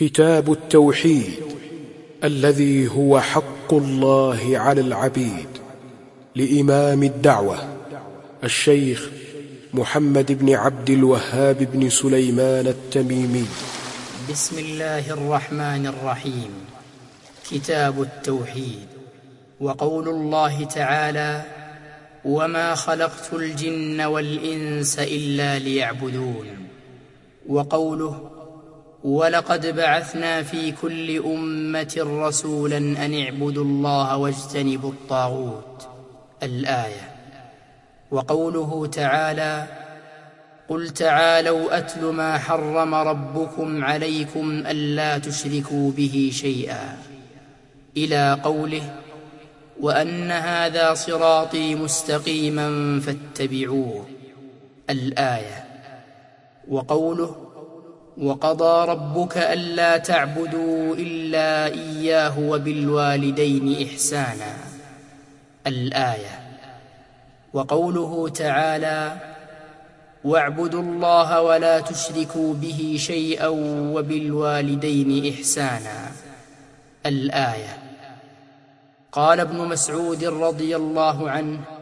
كتاب التوحيد الذي هو حق الله على العبيد لإمام الدعوة الشيخ محمد بن عبد الوهاب بن سليمان التميمي. بسم الله الرحمن الرحيم. كتاب التوحيد. وقول الله تعالى وما خلقت الجن والإنس إلا ليعبدون وقوله ولقد بعثنا في كل أمة رسولا أن اعبدوا الله واجتنبوا الطاغوت الآية. وقوله تعالى قل تعالوا أتل ما حرم ربكم عليكم ألا تشركوا به شيئا. إلى قوله وأن هذا صراطي مستقيما فاتبعوه الآية. وقوله وقضى ربك ألا تعبدوا إلا إياه وبالوالدين إحسانا. الآية. وقوله تعالى واعبدوا الله ولا تشركوا به شيئا وبالوالدين إحسانا. الآية. قال ابن مسعود رضي الله عنه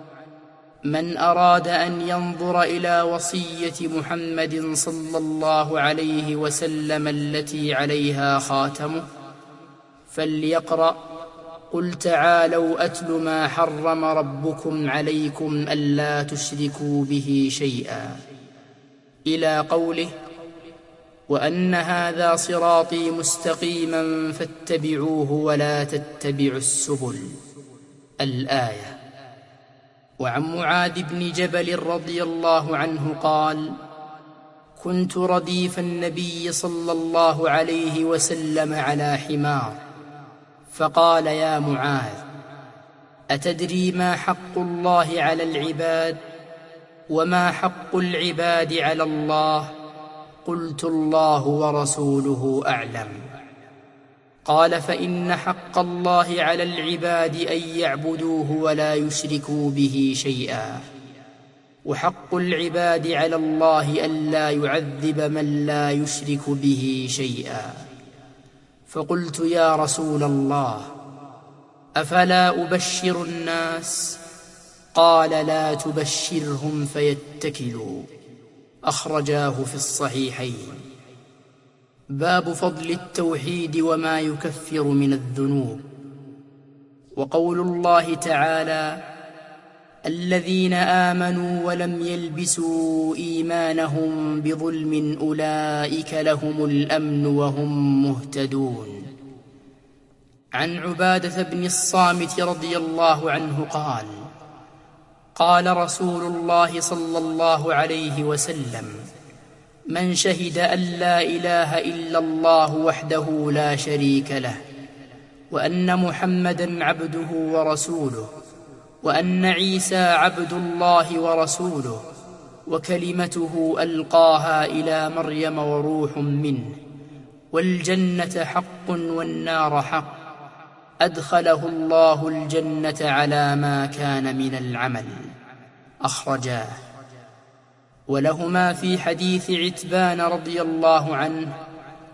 من أراد أن ينظر إلى وصية محمد صلى الله عليه وسلم التي عليها خاتمه فليقرأ قل تعالوا أتل ما حرم ربكم عليكم ألا تشركوا به شيئا. إلى قوله وأن هذا صراطي مستقيما فاتبعوه ولا تتبعوا السبل. الآية. وعن معاذ بن جبل رضي الله عنه قال كنت رديف النبي صلى الله عليه وسلم على حمار. فقال يا معاذ أتدري ما حق الله على العباد وما حق العباد على الله؟ قلت الله ورسوله أعلم. قال فإن حق الله على العباد أن يعبدوه ولا يشركوا به شيئا. وحق العباد على الله الا يعذب من لا يشرك به شيئا. فقلت يا رسول الله أفلا أبشر الناس؟ قال لا تبشرهم فيتكلوا. أخرجاه في الصحيحين. باب فضل التوحيد وما يكفر من الذنوب. وقول الله تعالى الذين آمنوا ولم يلبسوا إيمانهم بظلم أولئك لهم الأمن وهم مهتدون. عن عبادة بن الصامت رضي الله عنه قال قال رسول الله صلى الله عليه وسلم من شهد أن لا إله إلا الله وحده لا شريك له وأن محمدا عبده ورسوله وأن عيسى عبد الله ورسوله وكلمته ألقاها إلى مريم وروح منه والجنة حق والنار حق أدخله الله الجنة على ما كان من العمل. أخرجاه ولهما في حديث عتبان رضي الله عنه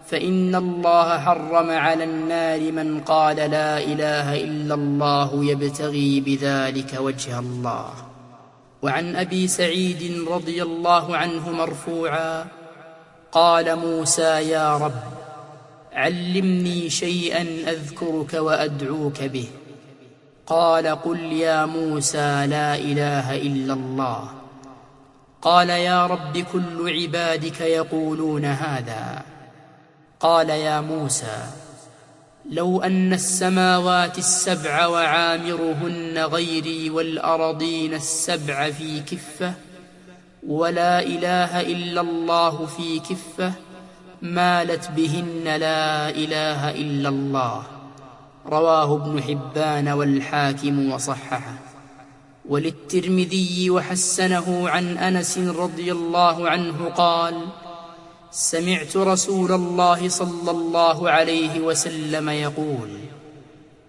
فإن الله حرم على النار من قال لا إله إلا الله يبتغي بذلك وجه الله. وعن أبي سعيد رضي الله عنه مرفوعا قال موسى يا رب علمني شيئا أذكرك وأدعوك به. قال قل يا موسى لا إله إلا الله. قال يا رب كل عبادك يقولون هذا. قال يا موسى لو أن السماوات السبع وعامرهن غيري والأرضين السبع في كفة ولا إله إلا الله في كفة مالت بهن لا إله إلا الله. رواه ابن حبان والحاكم وصححه. وللترمذي وحسنه عن أنس رضي الله عنه قال سمعت رسول الله صلى الله عليه وسلم يقول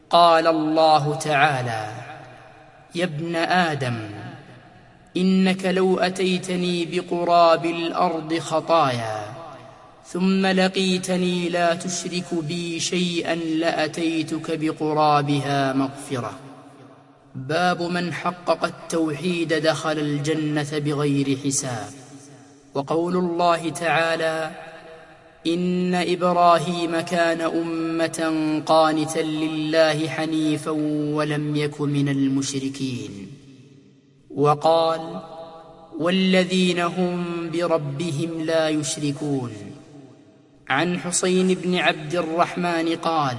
قال الله تعالى يا ابن آدم إنك لو أتيتني بقراب الأرض خطايا ثم لقيتني لا تشرك بي شيئا لأتيتك بقرابها مغفرة. باب من حقق التوحيد دخل الجنة بغير حساب. وقول الله تعالى إن إبراهيم كان أمة قانتا لله حنيفا ولم يك من المشركين. وقال والذين هم بربهم لا يشركون. عن حسين بن عبد الرحمن قال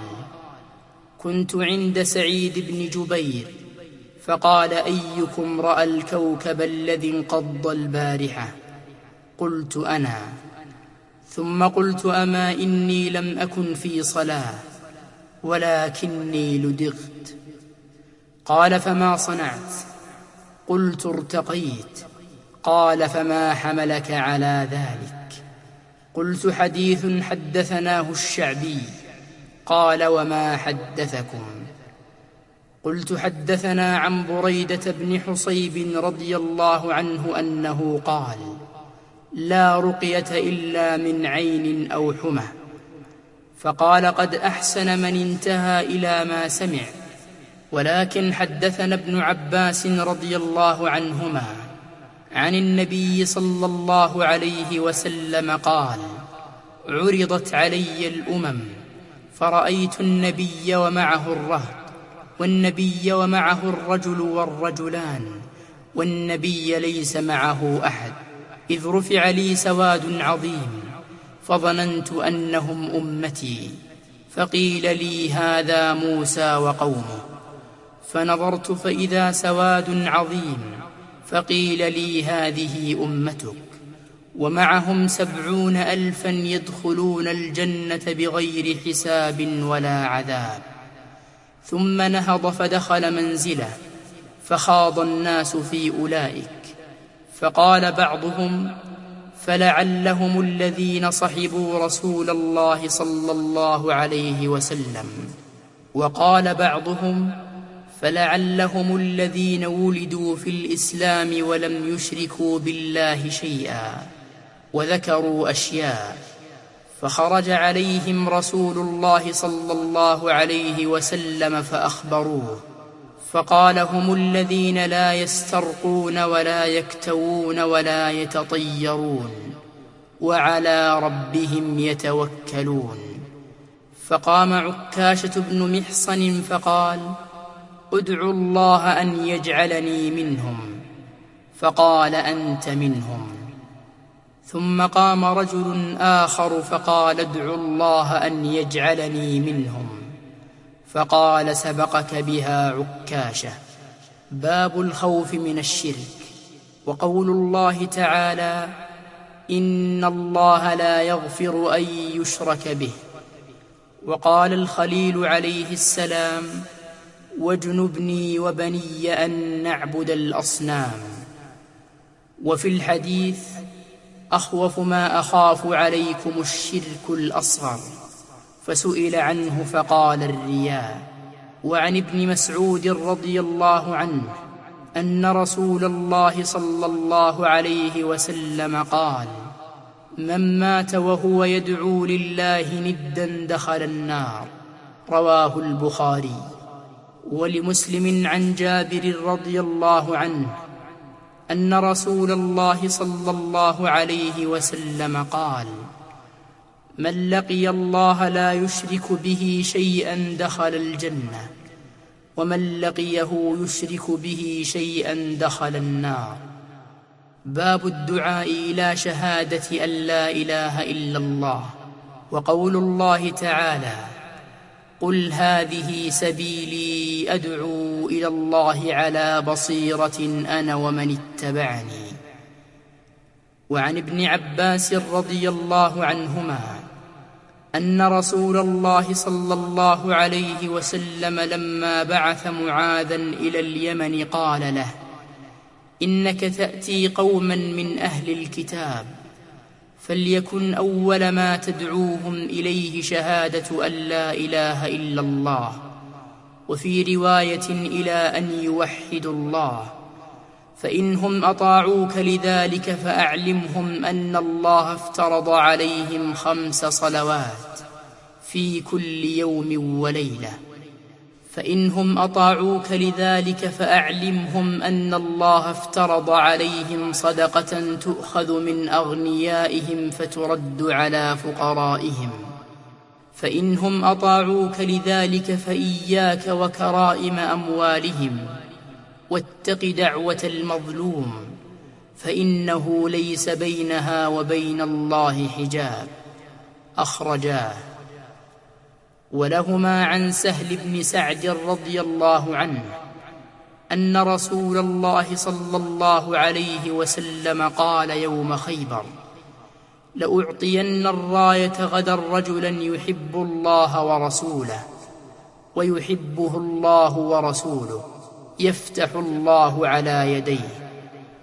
كنت عند سعيد بن جبير فقال أيكم رأى الكوكب الذي انقض البارحة؟ قلت أنا. ثم قلت أما إني لم أكن في صلاة ولكني لدغت. قال فما صنعت؟ قلت ارتقيت. قال فما حملك على ذلك؟ قلت حديث حدثناه الشعبي. قال وما حدثكم؟ قلت حدثنا عن بريدة بن حصيب رضي الله عنه أنه قال لا رقية إلا من عين أو حمى. فقال قد أحسن من انتهى إلى ما سمع. ولكن حدثنا ابن عباس رضي الله عنهما عن النبي صلى الله عليه وسلم قال عرضت علي الأمم فرأيت النبي ومعه الرهط والنبي ومعه الرجل والرجلان والنبي ليس معه أحد إذ رفع لي سواد عظيم فظننت أنهم أمتي فقيل لي هذا موسى وقومه فنظرت فإذا سواد عظيم فقيل لي هذه أمتك ومعهم سبعون الفا يدخلون الجنة بغير حساب ولا عذاب. ثم نهض فدخل منزله فخاض الناس في أولئك فقال بعضهم فلعلهم الذين صحبوا رسول الله صلى الله عليه وسلم. وقال بعضهم فلعلهم الذين ولدوا في الإسلام ولم يشركوا بالله شيئا وذكروا أشياء. فخرج عليهم رسول الله صلى الله عليه وسلم فأخبروه. فقال هم الذين لا يسترقون ولا يكتوون ولا يتطيرون وعلى ربهم يتوكلون. فقام عكاشة بن محصن فقال ادعوا الله أن يجعلني منهم. فقال أنت منهم. ثم قام رجل آخر فقال ادعوا الله أن يجعلني منهم. فقال سبقك بها عكاشة. باب الخوف من الشرك. وقول الله تعالى إن الله لا يغفر أن يشرك به. وقال الخليل عليه السلام واجنبني وبني أن نعبد الأصنام. وفي الحديث أخوف ما أخاف عليكم الشرك الأصغر. فسئل عنه فقال الرياء وعن ابن مسعود رضي الله عنه أن رسول الله صلى الله عليه وسلم قال من مات وهو يدعو لله ندا دخل النار. رواه البخاري. ولمسلم عن جابر رضي الله عنه أن رسول الله صلى الله عليه وسلم قال من لقي الله لا يشرك به شيئا دخل الجنة ومن لقيه يشرك به شيئا دخل النار. باب الدعاء إلى شهادة أن لا إله إلا الله وقول الله تعالى قل هذه سبيلي أدعو إلى الله على بصيرة أنا ومن اتبعني. وعن ابن عباس رضي الله عنهما أن رسول الله صلى الله عليه وسلم لما بعث معاذا إلى اليمن قال له إنك تأتي قوما من أهل الكتاب فليكن أول ما تدعوهم إليه شهادة أن لا إله إلا الله. وفي رواية إلى أن يوحدوا الله. فإنهم أطاعوك لذلك فأعلمهم أن الله افترض عليهم خمس صلوات في كل يوم وليلة. فإنهم أطاعوك لذلك فأعلمهم أن الله افترض عليهم صدقة تؤخذ من أغنيائهم فترد على فقرائهم. فإنهم أطاعوك لذلك فإياك وكرائم أموالهم واتق دعوة المظلوم فإنه ليس بينها وبين الله حجاب. أخرجاه ولهما عن سهل بن سعد رضي الله عنه أن رسول الله صلى الله عليه وسلم قال يوم خيبر لأعطين الراية غدا رجلا يحب الله ورسوله ويحبه الله ورسوله يفتح الله على يديه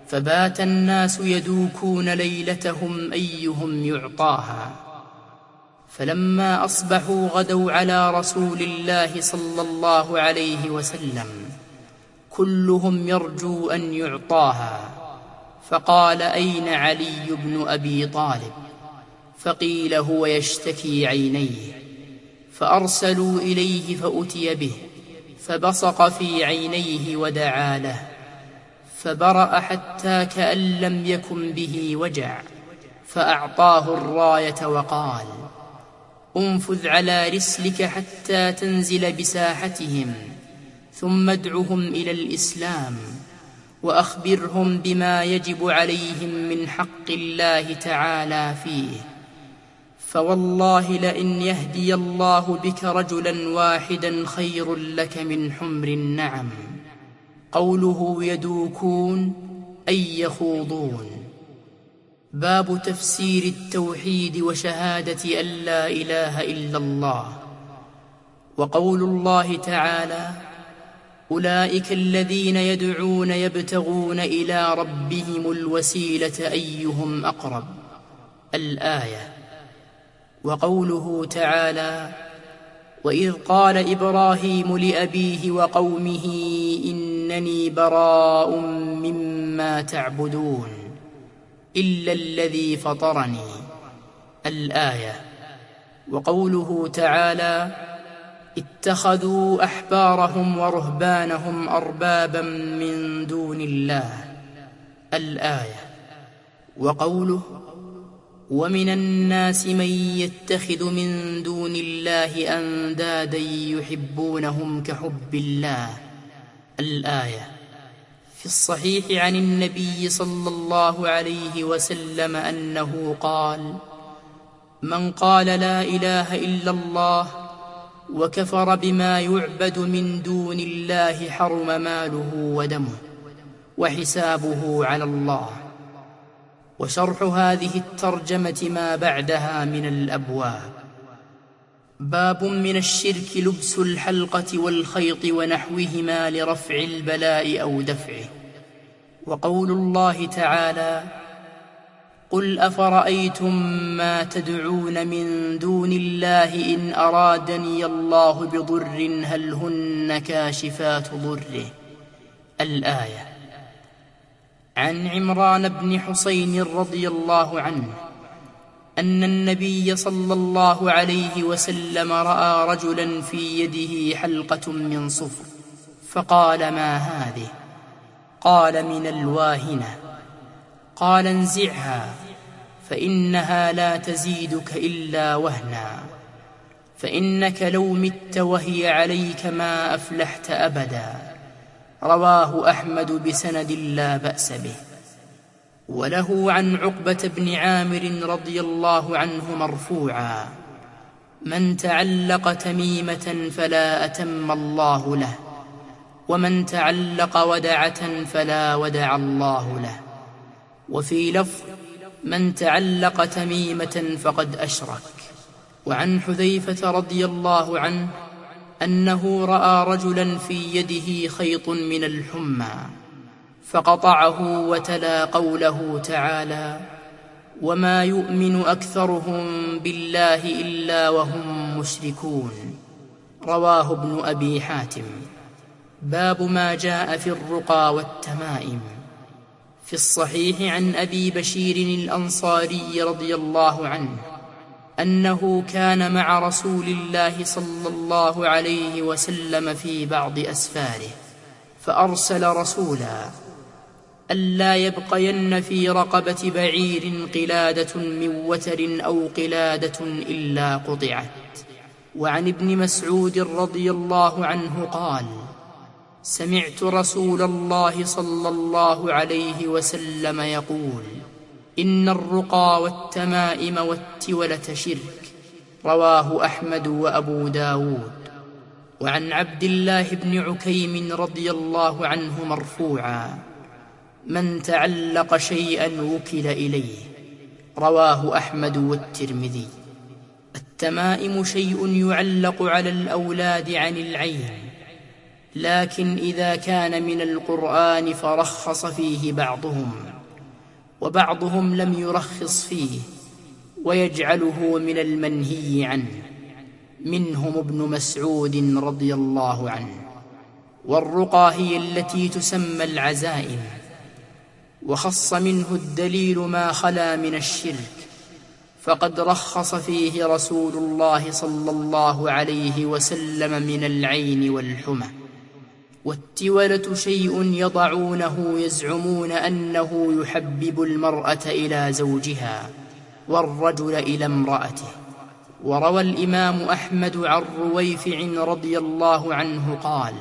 فبات الناس يدوكون ليلتهم أيهم يعطاها. فلما أصبحوا غدوا على رسول الله صلى الله عليه وسلم كلهم يرجو أن يعطاها. فقال أين علي بن أبي طالب؟ فقيل هو يشتكي عينيه. فأرسلوا إليه فأتي به فبصق في عينيه ودعا له. فبرأ حتى كأن لم يكن به وجع فأعطاه الراية وقال انفذ على رسلك حتى تنزل بساحتهم ثم ادعهم إلى الإسلام وأخبرهم بما يجب عليهم من حق الله تعالى فيه. فوالله لئن يهدي الله بك رجلا واحدا خير لك من حمر النعم. قوله يدوكون أي يخوضون. باب تفسير التوحيد وشهادة أن لا إله إلا الله. وقول الله تعالى أولئك الذين يدعون يبتغون إلى ربهم الوسيلة أيهم أقرب؟ الآية. وقوله تعالى وإذ قال إبراهيم لأبيه وقومه إنني براء مما تعبدون. إلا الذي فطرني الآية. وقوله تعالى اتخذوا أحبارهم ورهبانهم أربابا من دون الله. الآية. وقوله ومن الناس من يتخذ من دون الله أندادا يحبونهم كحب الله. الآية. في الصحيح عن النبي صلى الله عليه وسلم أنه قال من قال لا إله إلا الله وكفر بما يعبد من دون الله حرم ماله ودمه وحسابه على الله وشرح هذه الترجمة ما بعدها من الأبواب. باب من الشرك لبس الحلقة والخيط ونحوهما لرفع البلاء أو دفعه. وقول الله تعالى قل أفرأيتم ما تدعون من دون الله إن أرادني الله بضر هل هن كاشفات ضره؟ الآية عن عمران بن حسين رضي الله عنه أن النبي صلى الله عليه وسلم رأى رجلا في يده حلقة من صفر فقال ما هذه؟ قال من الواهنة. قال انزعها فإنها لا تزيدك إلا وهنا فإنك لو مت وهي عليك ما أفلحت أبدا. رواه أحمد بسند لا بأس به. وله عن عقبة بن عامر رضي الله عنه مرفوعا من تعلق تميمة فلا أتم الله له ومن تعلق ودعة فلا ودع الله له وفي لفظ من تعلق تميمة فقد أشرك. وعن حذيفة رضي الله عنه أنه رأى رجلا في يده خيط من الحمى. فقطعه وتلا قوله تعالى وما يؤمن أكثرهم بالله إلا وهم مشركون رواه ابن أبي حاتم باب ما جاء في الرقى والتمائم في الصحيح عن أبي بشير الأنصاري رضي الله عنه أنه كان مع رسول الله صلى الله عليه وسلم في بعض أسفاره فأرسل رسولا ألا يبقين في رقبة بعير قلادة من وتر أو قلادة إلا قطعت. وعن ابن مسعود رضي الله عنه قال سمعت رسول الله صلى الله عليه وسلم يقول إن الرقى والتمائم والتولة شرك. رواه أحمد وأبو داود. وعن عبد الله بن عكيم رضي الله عنه مرفوعا. من تعلق شيئا وكل إليه. رواه أحمد والترمذي. التمائم شيء يعلق على الأولاد عن العين لكن إذا كان من القرآن فرخص فيه بعضهم وبعضهم لم يرخص فيه ويجعله من المنهي عنه. منهم ابن مسعود رضي الله عنه. والرقى هي التي تسمى العزائم. وخص منه الدليل ما خلا من الشرك فقد رخص فيه رسول الله صلى الله عليه وسلم من العين والحمى. والتولة شيء يضعونه يزعمون أنه يحبب المرأة إلى زوجها والرجل إلى امرأته. وروى الإمام أحمد عن رويفع رضي الله عنه قال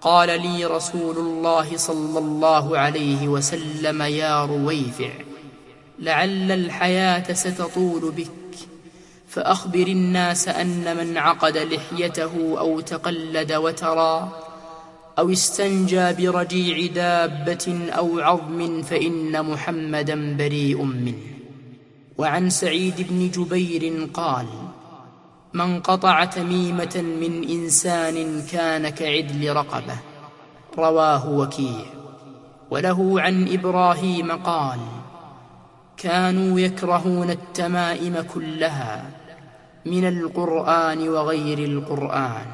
قال لي رسول الله صلى الله عليه وسلم يا رويفع لعل الحياة ستطول بك فأخبر الناس أن من عقد لحيته أو تقلد وترى أو استنجى برجيع دابة أو عظم فإن محمدا بريء منه. وعن سعيد بن جبير قال من قطع تميمة من إنسان كان كعدل رقبة. رواه وكيع. وله عن إبراهيم قال كانوا يكرهون التمائم كلها من القرآن وغير القرآن.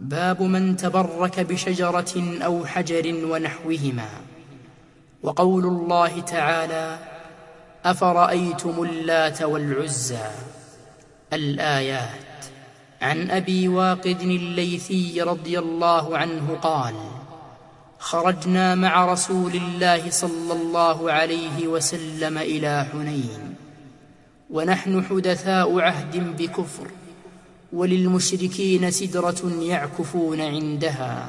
باب من تبرك بشجرة أو حجر ونحوهما. وقول الله تعالى أفرأيتم اللات والعزى؟ الآيات. عن أبي واقد الليثي رضي الله عنه قال خرجنا مع رسول الله صلى الله عليه وسلم إلى حنين ونحن حدثاء عهد بكفر وللمشركين سدرة يعكفون عندها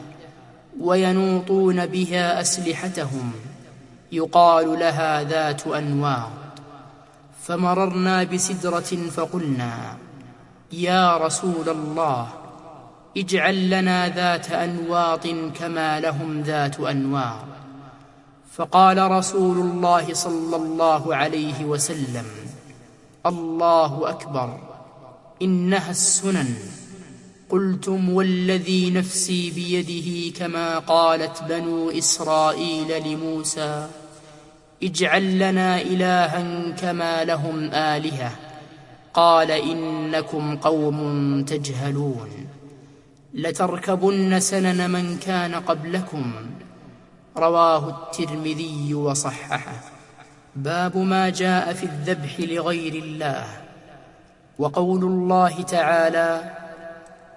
وينوطون بها أسلحتهم يقال لها ذات أنواط. فمررنا بسدرة فقلنا يا رسول الله اجعل لنا ذات أنواط كما لهم ذات أنواط. فقال رسول الله صلى الله عليه وسلم الله أكبر إنها السنن. قلتم والذي نفسي بيده كما قالت بنو إسرائيل لموسى. اجعل لنا إلها كما لهم آلهة. قال إنكم قوم تجهلون. لتركبن سنن من كان قبلكم. رواه الترمذي وصححه. باب ما جاء في الذبح لغير الله. وقول الله تعالى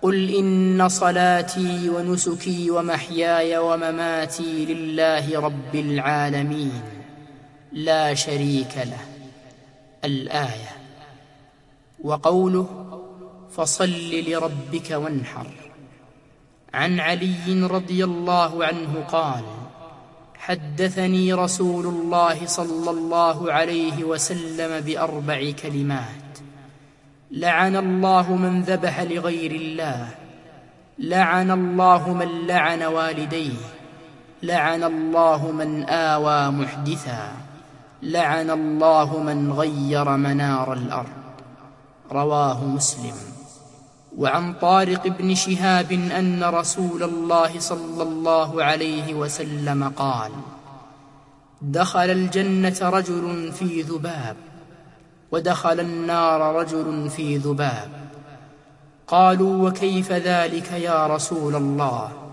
قل إن صلاتي ونسكي ومحياي ومماتي لله رب العالمين. لا شريك له الآية. وقوله فصل لربك وانحر. عن علي رضي الله عنه قال حدثني رسول الله صلى الله عليه وسلم بأربع كلمات. لعن الله من ذبح لغير الله. لعن الله من لعن والديه. لعن الله من آوى محدثا. لعن الله من غير منار الأرض. رواه مسلم. وعن طارق بن شهاب أن رسول الله صلى الله عليه وسلم قال دخل الجنة رجل في ذباب ودخل النار رجل في ذباب. قالوا وكيف ذلك يا رسول الله؟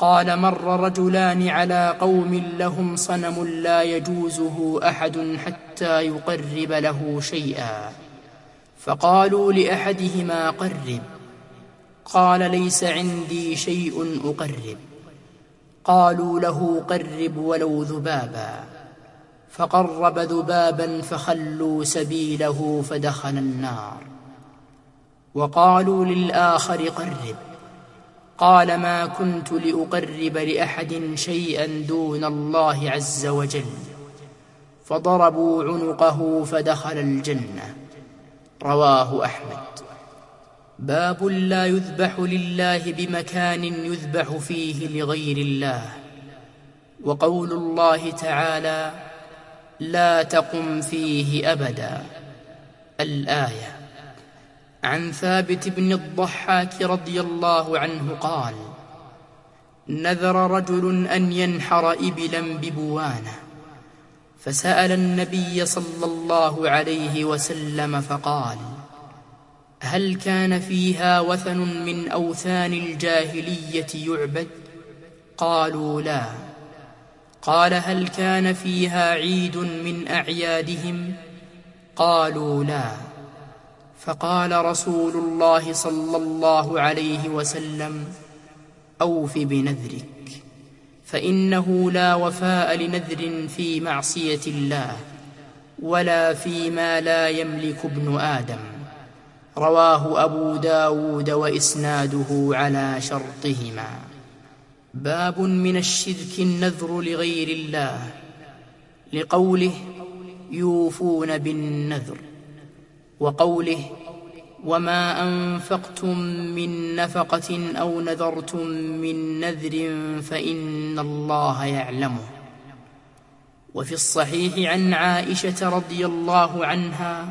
قال مر رجلان على قوم لهم صنم لا يجوزه أحد حتى يقرب له شيئا. فقالوا لأحدهما قرب. قال ليس عندي شيء أقرب. قالوا له قرب ولو ذبابا. فقرب ذبابا فخلوا سبيله فدخل النار. وقالوا للآخر قرب. قال ما كنت لأقرب لأحد شيئا دون الله عز وجل. فضربوا عنقه فدخل الجنة. رواه أحمد. باب لا يذبح لله بمكان يذبح فيه لغير الله. وقول الله تعالى لا تقم فيه ابدا. الآية. عن ثابت بن الضحاك رضي الله عنه قال نذر رجل أن ينحر إبلا ببوانة فسأل النبي صلى الله عليه وسلم فقال هل كان فيها وثن من أوثان الجاهلية يعبد؟ قالوا لا. قال هل كان فيها عيد من أعيادهم؟ قالوا لا. فقال رسول الله صلى الله عليه وسلم أوف بنذرك فإنه لا وفاء لنذر في معصية الله ولا فيما لا يملك ابن آدم. رواه أبو داود وإسناده على شرطهما. باب من الشرك النذر لغير الله لقوله يوفون بالنذر. وقوله وما انفقتم من نفقه أو نذرتم من نذر فان الله يعلمه وفي الصحيح عن عائشه رضي الله عنها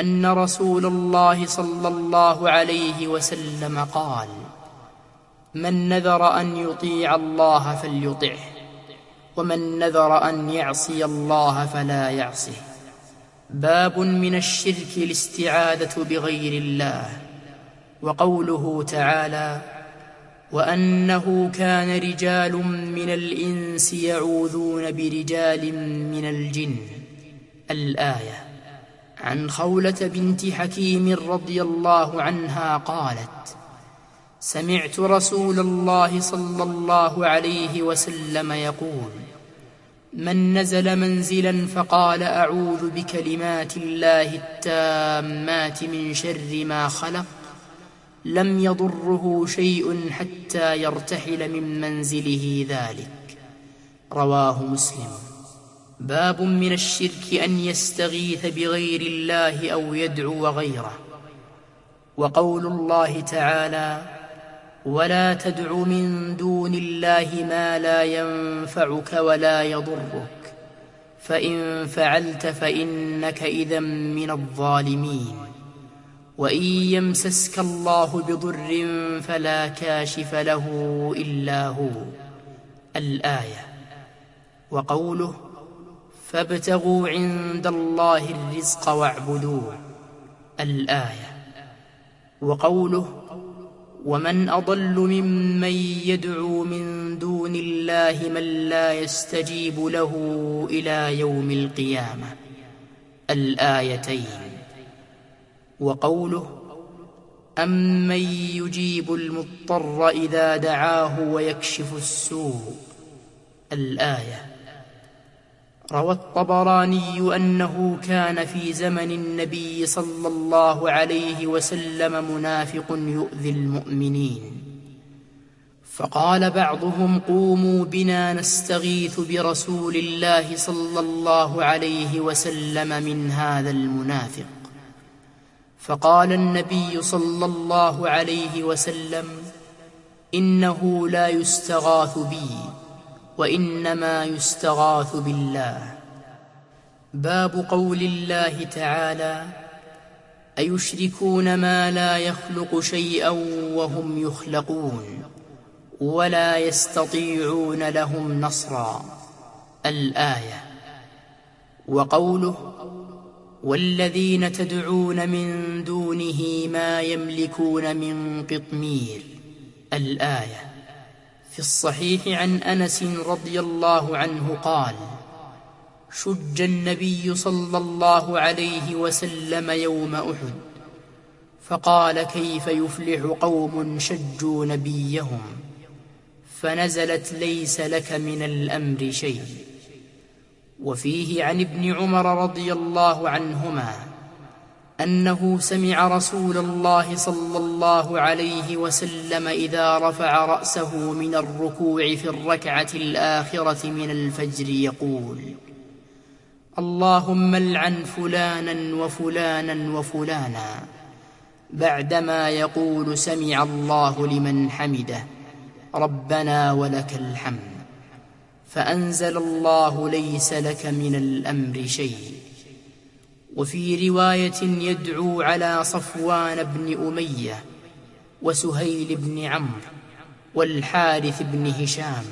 ان رسول الله صلى الله عليه وسلم قال من نذر أن يطيع الله فليطعه ومن نذر أن يعصي الله فلا يعصه. باب من الشرك الاستعاذة بغير الله وقوله تعالى وأنه كان رجال من الإنس يعوذون برجال من الجن. الآية عن خولة بنت حكيم رضي الله عنها قالت سمعت رسول الله صلى الله عليه وسلم يقول من نزل منزلا فقال أعوذ بكلمات الله التامات من شر ما خلق. لم يضره شيء حتى يرتحل من منزله ذلك. رواه مسلم. باب من الشرك أن يستغيث بغير الله أو يدعو غيره. وقول الله تعالى ولا تدع من دون الله ما لا ينفعك ولا يضرك. فإن فعلت فإنك إذا من الظالمين. وإن يمسسك الله بضر فلا كاشف له إلا هو. الآية. وقوله فابتغوا عند الله الرزق واعبدوه. الآية. وقوله ومن أضل ممن يدعو من دون الله من لا يستجيب له إلى يوم القيامة. الآيتين. وقوله امن يجيب المضطر اذا دعاه ويكشف السوء. الآية روى الطبراني أنه كان في زمن النبي صلى الله عليه وسلم منافق يؤذي المؤمنين. فقال بعضهم قوموا بنا نستغيث برسول الله صلى الله عليه وسلم من هذا المنافق. فقال النبي صلى الله عليه وسلم إنه لا يستغاث بي. وإنما يستغاث بالله. باب قول الله تعالى أيشركون ما لا يخلق شيئا وهم يخلقون ولا يستطيعون لهم نصرا. الآية وقوله والذين تدعون من دونه ما يملكون من قطمير. الآية في الصحيح عن أنس رضي الله عنه قال شج النبي صلى الله عليه وسلم يوم أحد فقال كيف يفلح قوم شجوا نبيهم؟ فنزلت ليس لك من الأمر شيء وفيه عن ابن عمر رضي الله عنهما أنه سمع رسول الله صلى الله عليه وسلم إذا رفع رأسه من الركوع في الركعة الآخرة من الفجر يقول اللهم العن فلانا وفلانا وفلانا بعدما يقول سمع الله لمن حمده ربنا ولك الحمد فأنزل الله ليس لك من الأمر شيء. وفي رواية يدعو على صفوان بن أمية وسهيل بن عمرو والحارث بن هشام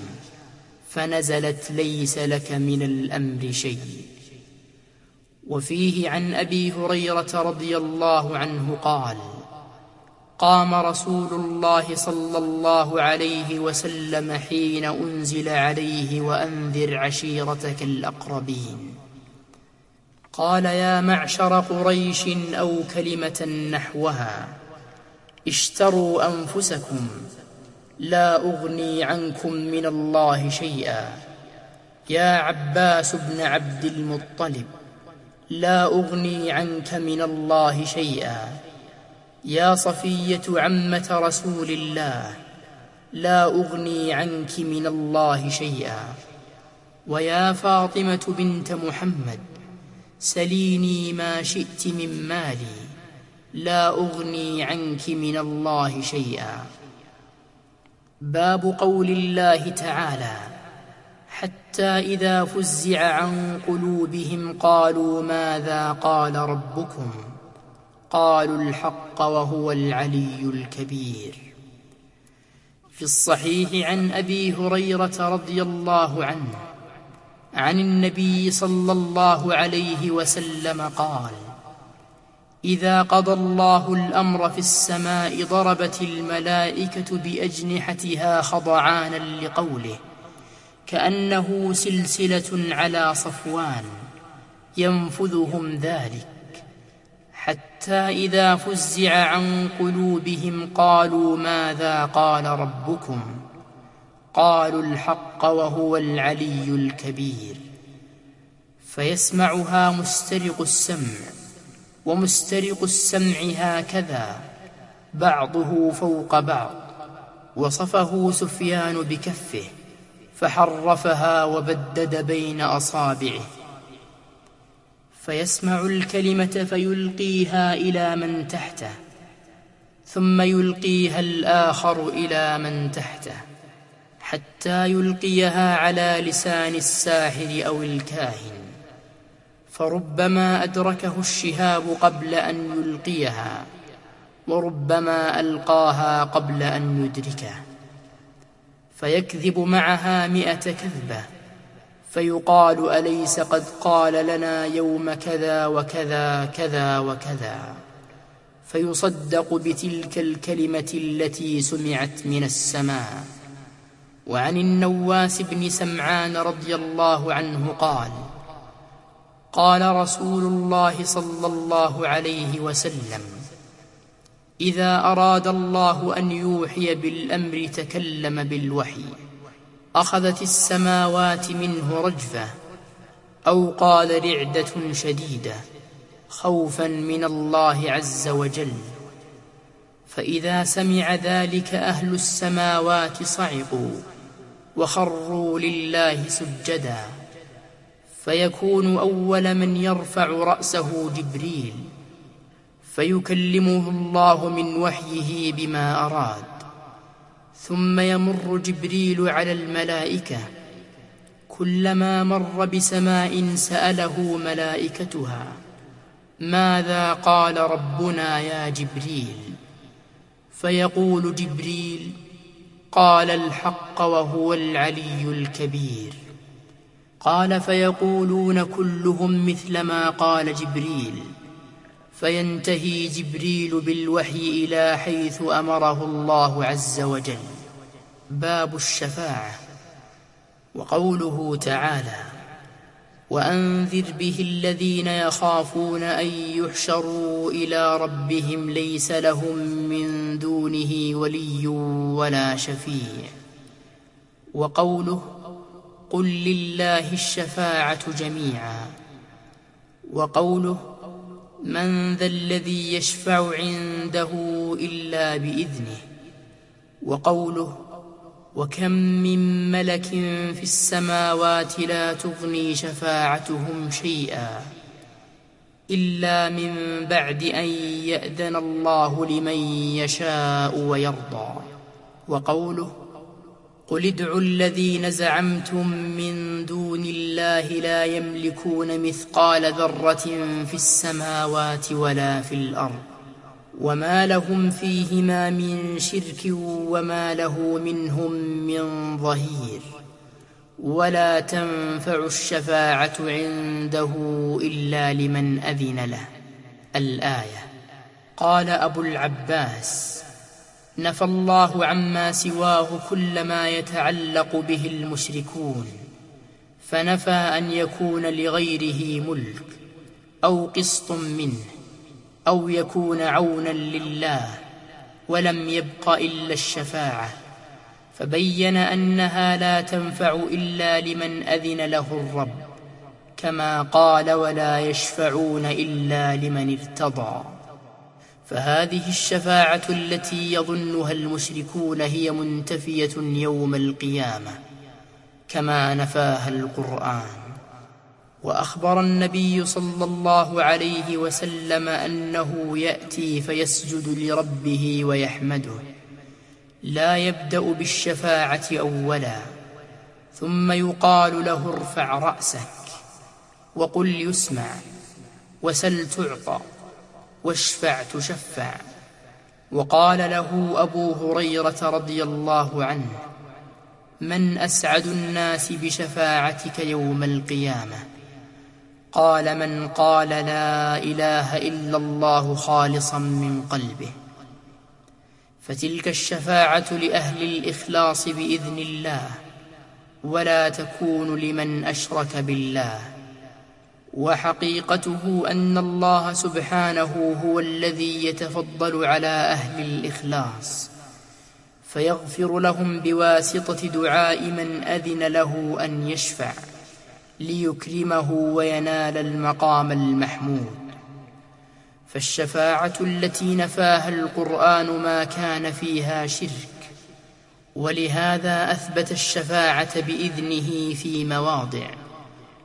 فنزلت ليس لك من الأمر شيء. وفيه عن أبي هريرة رضي الله عنه قال قام رسول الله صلى الله عليه وسلم حين أنزل عليه وأنذر عشيرتك الأقربين. قال يا معشر قريش أو كلمة نحوها. اشتروا أنفسكم. لا أغني عنكم من الله شيئا. يا عباس بن عبد المطلب لا أغني عنك من الله شيئا. يا صفية عمة رسول الله لا أغني عنك من الله شيئا. ويا فاطمة بنت محمد سليني ما شئت من مالي. لا أغني عنك من الله شيئا. باب قول الله تعالى حتى إذا فزع عن قلوبهم قالوا ماذا قال ربكم؟ قالوا الحق وهو العلي الكبير. في الصحيح عن أبي هريرة رضي الله عنه عن النبي صلى الله عليه وسلم قال إذا قضى الله الأمر في السماء ضربت الملائكة بأجنحتها خضعانا لقوله كأنه سلسلة على صفوان ينفذهم ذلك حتى إذا فزع عن قلوبهم قالوا ماذا قال ربكم؟ قالوا الحق وهو العلي الكبير. فيسمعها مسترق السمع ومسترق السمع هكذا بعضه فوق بعض. وصفه سفيان بكفه فحرفها وبدد بين أصابعه. فيسمع الكلمة فيلقيها إلى من تحته ثم يلقيها الآخر إلى من تحته. حتى يلقيها على لسان الساحر أو الكاهن. فربما أدركه الشهاب قبل أن يلقيها وربما ألقاها قبل أن يدركه. فيكذب معها مئة كذبة فيقال أليس قد قال لنا يوم كذا وكذا كذا وكذا؟ فيصدق بتلك الكلمة التي سمعت من السماء. وعن النواس بن سمعان رضي الله عنه قال قال رسول الله صلى الله عليه وسلم إذا أراد الله أن يوحي بالأمر تكلم بالوحي أخذت السماوات منه رجفة أو قال رعدة شديدة خوفا من الله عز وجل. فإذا سمع ذلك أهل السماوات صعقوا وخروا لله سجدا. فيكون أول من يرفع رأسه جبريل. فيكلمه الله من وحيه بما أراد. ثم يمر جبريل على الملائكة. كلما مر بسماء سأله ملائكتها ماذا قال ربنا يا جبريل؟ فيقول جبريل قال الحق وهو العلي الكبير. قال فيقولون كلهم مثل ما قال جبريل. فينتهي جبريل بالوحي إلى حيث أمره الله عز وجل. باب الشفاعة. وقوله تعالى وأنذر به الذين يخافون أن يحشروا إلى ربهم ليس لهم من دونه ولي ولا شفيع. وقوله قل لله الشفاعة جميعا. وقوله من ذا الذي يشفع عنده إلا بإذنه. وقوله وكم من ملك في السماوات لا تغني شفاعتهم شيئا إلا من بعد أن يأذن الله لمن يشاء ويرضى. وقوله قل ادعوا الذين زعمتم من دون الله لا يملكون مثقال ذرة في السماوات ولا في الأرض وما لهم فيهما من شرك وما له منهم من ظهير ولا تنفع الشفاعة عنده إلا لمن أذن له. الآية قال أبو العباس نفى الله عما سواه كل ما يتعلق به المشركون. فنفى أن يكون لغيره ملك أو قسط منه. أو يكون عونا لله ولم يبق إلا الشفاعة فبين أنها لا تنفع إلا لمن أذن له الرب كما قال ولا يشفعون إلا لمن ارتضى فهذه الشفاعة التي يظنها المشركون هي منتفية يوم القيامة كما نفاها القرآن. وأخبر النبي صلى الله عليه وسلم أنه يأتي فيسجد لربه ويحمده. لا يبدأ بالشفاعة أولا ثم يقال له ارفع رأسك وقل يسمع وسل تعطى واشفع تشفع. وقال له أبو هريرة رضي الله عنه من أسعد الناس بشفاعتك يوم القيامة. قال من قال لا إله إلا الله خالصا من قلبه. فتلك الشفاعة لأهل الإخلاص بإذن الله ولا تكون لمن أشرك بالله. وحقيقته أن الله سبحانه هو الذي يتفضل على أهل الإخلاص فيغفر لهم بواسطة دعاء من أذن له أن يشفع. ليكرمه وينال المقام المحمود. فالشفاعة التي نفاها القرآن ما كان فيها شرك ولهذا أثبت الشفاعة بإذنه في مواضع.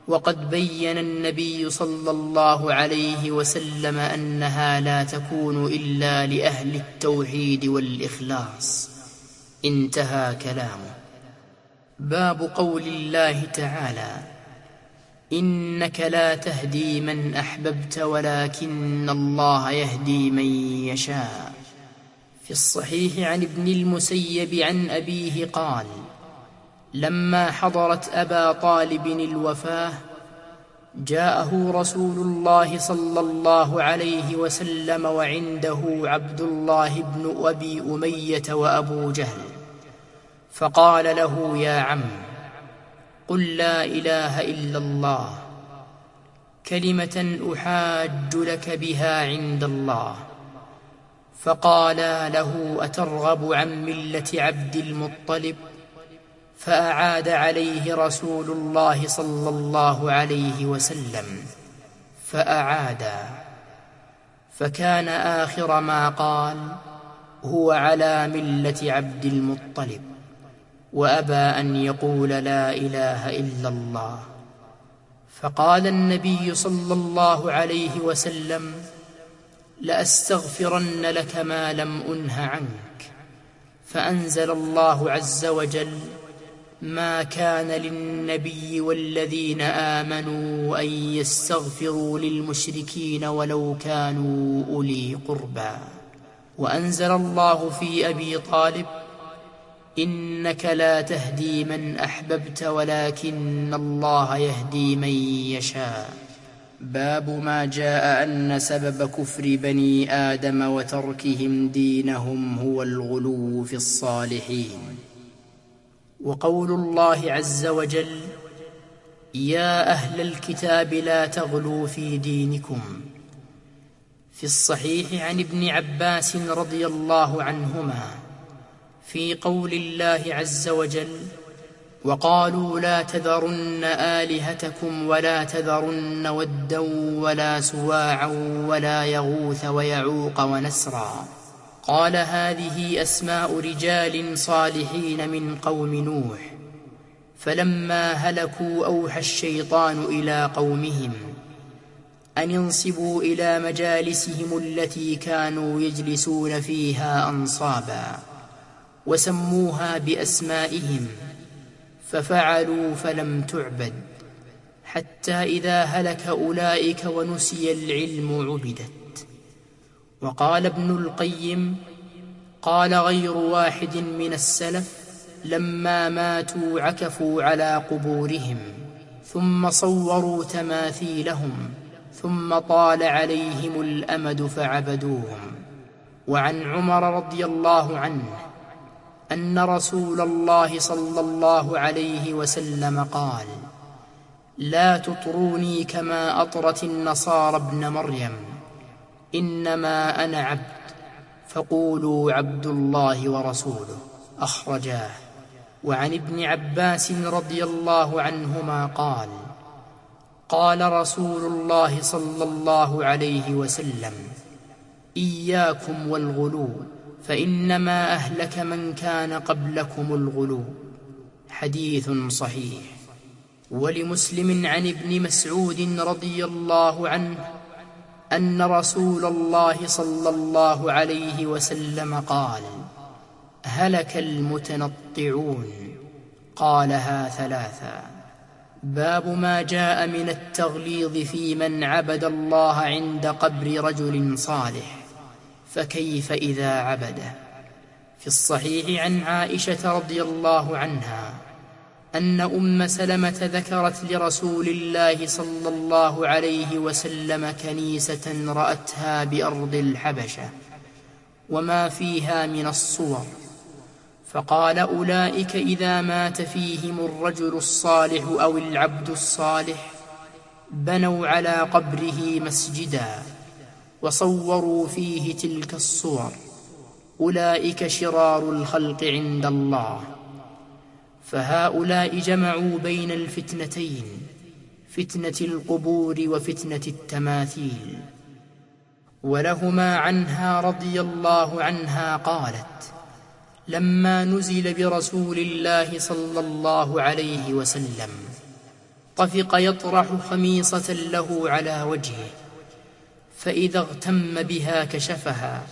وقد بين النبي صلى الله عليه وسلم أنها لا تكون إلا لأهل التوحيد والإخلاص. انتهى كلامه. باب قول الله تعالى إنك لا تهدي من أحببت ولكن الله يهدي من يشاء. في الصحيح عن ابن المسيب عن أبيه قال لما حضرت أبا طالب الوفاة جاءه رسول الله صلى الله عليه وسلم وعنده عبد الله بن أبي أمية وأبو جهل فقال له يا عم قل لا إله إلا الله. كلمة أحاج لك بها عند الله. فقالا له أترغب عن ملة عبد المطلب؟ فأعاد عليه رسول الله صلى الله عليه وسلم. فأعادا فكان آخر ما قال هو على ملة عبد المطلب. وأبى أن يقول لا إله إلا الله. فقال النبي صلى الله عليه وسلم لأستغفرن لك ما لم أنه عنك. فأنزل الله عز وجل ما كان للنبي والذين آمنوا أن يستغفروا للمشركين ولو كانوا أولي قربى. وأنزل الله في أبي طالب إنك لا تهدي من أحببت ولكن الله يهدي من يشاء. باب ما جاء أن سبب كفر بني آدم وتركهم دينهم هو الغلو في الصالحين. وقول الله عز وجل يا أهل الكتاب لا تغلوا في دينكم. في الصحيح عن ابن عباس رضي الله عنهما في قول الله عز وجل وقالوا لا تذرن آلهتكم ولا تذرن ودا ولا سواعا ولا يغوث ويعوق ونسرا قال هذه أسماء رجال صالحين من قوم نوح فلما هلكوا أوحى الشيطان إلى قومهم أن ينصبوا إلى مجالسهم التي كانوا يجلسون فيها أنصابا وسموها بأسمائهم ففعلوا فلم تعبد حتى إذا هلك أولئك ونسي العلم عبدت. وقال ابن القيم قال غير واحد من السلف لما ماتوا عكفوا على قبورهم ثم صوروا تماثيلهم ثم طال عليهم الأمد فعبدوهم. وعن عمر رضي الله عنه أن رسول الله صلى الله عليه وسلم قال لا تطروني كما أطرت النصارى ابن مريم إنما أنا عبد فقولوا عبد الله ورسوله. أخرجاه. وعن ابن عباس رضي الله عنهما قال قال رسول الله صلى الله عليه وسلم إياكم والغلو. فإنما أهلك من كان قبلكم الغلو. حديث صحيح. ولمسلم عن ابن مسعود رضي الله عنه أن رسول الله صلى الله عليه وسلم قال هلك المتنطعون. قالها ثلاثا باب ما جاء من التغليظ في من عبد الله عند قبر رجل صالح. فكيف إذا عبده؟ في الصحيح عن عائشة رضي الله عنها أن أم سلمة ذكرت لرسول الله صلى الله عليه وسلم كنيسة رأتها بأرض الحبشة وما فيها من الصور فقال أولئك إذا مات فيهم الرجل الصالح أو العبد الصالح بنوا على قبره مسجدا. وصوروا فيه تلك الصور. أولئك شرار الخلق عند الله. فهؤلاء جمعوا بين الفتنتين فتنة القبور وفتنة التماثيل. ولهما عنها رضي الله عنها قالت لما نزل برسول الله صلى الله عليه وسلم طفق يطرح خميصة له على وجهه. فإذا اغتم بها كشفها.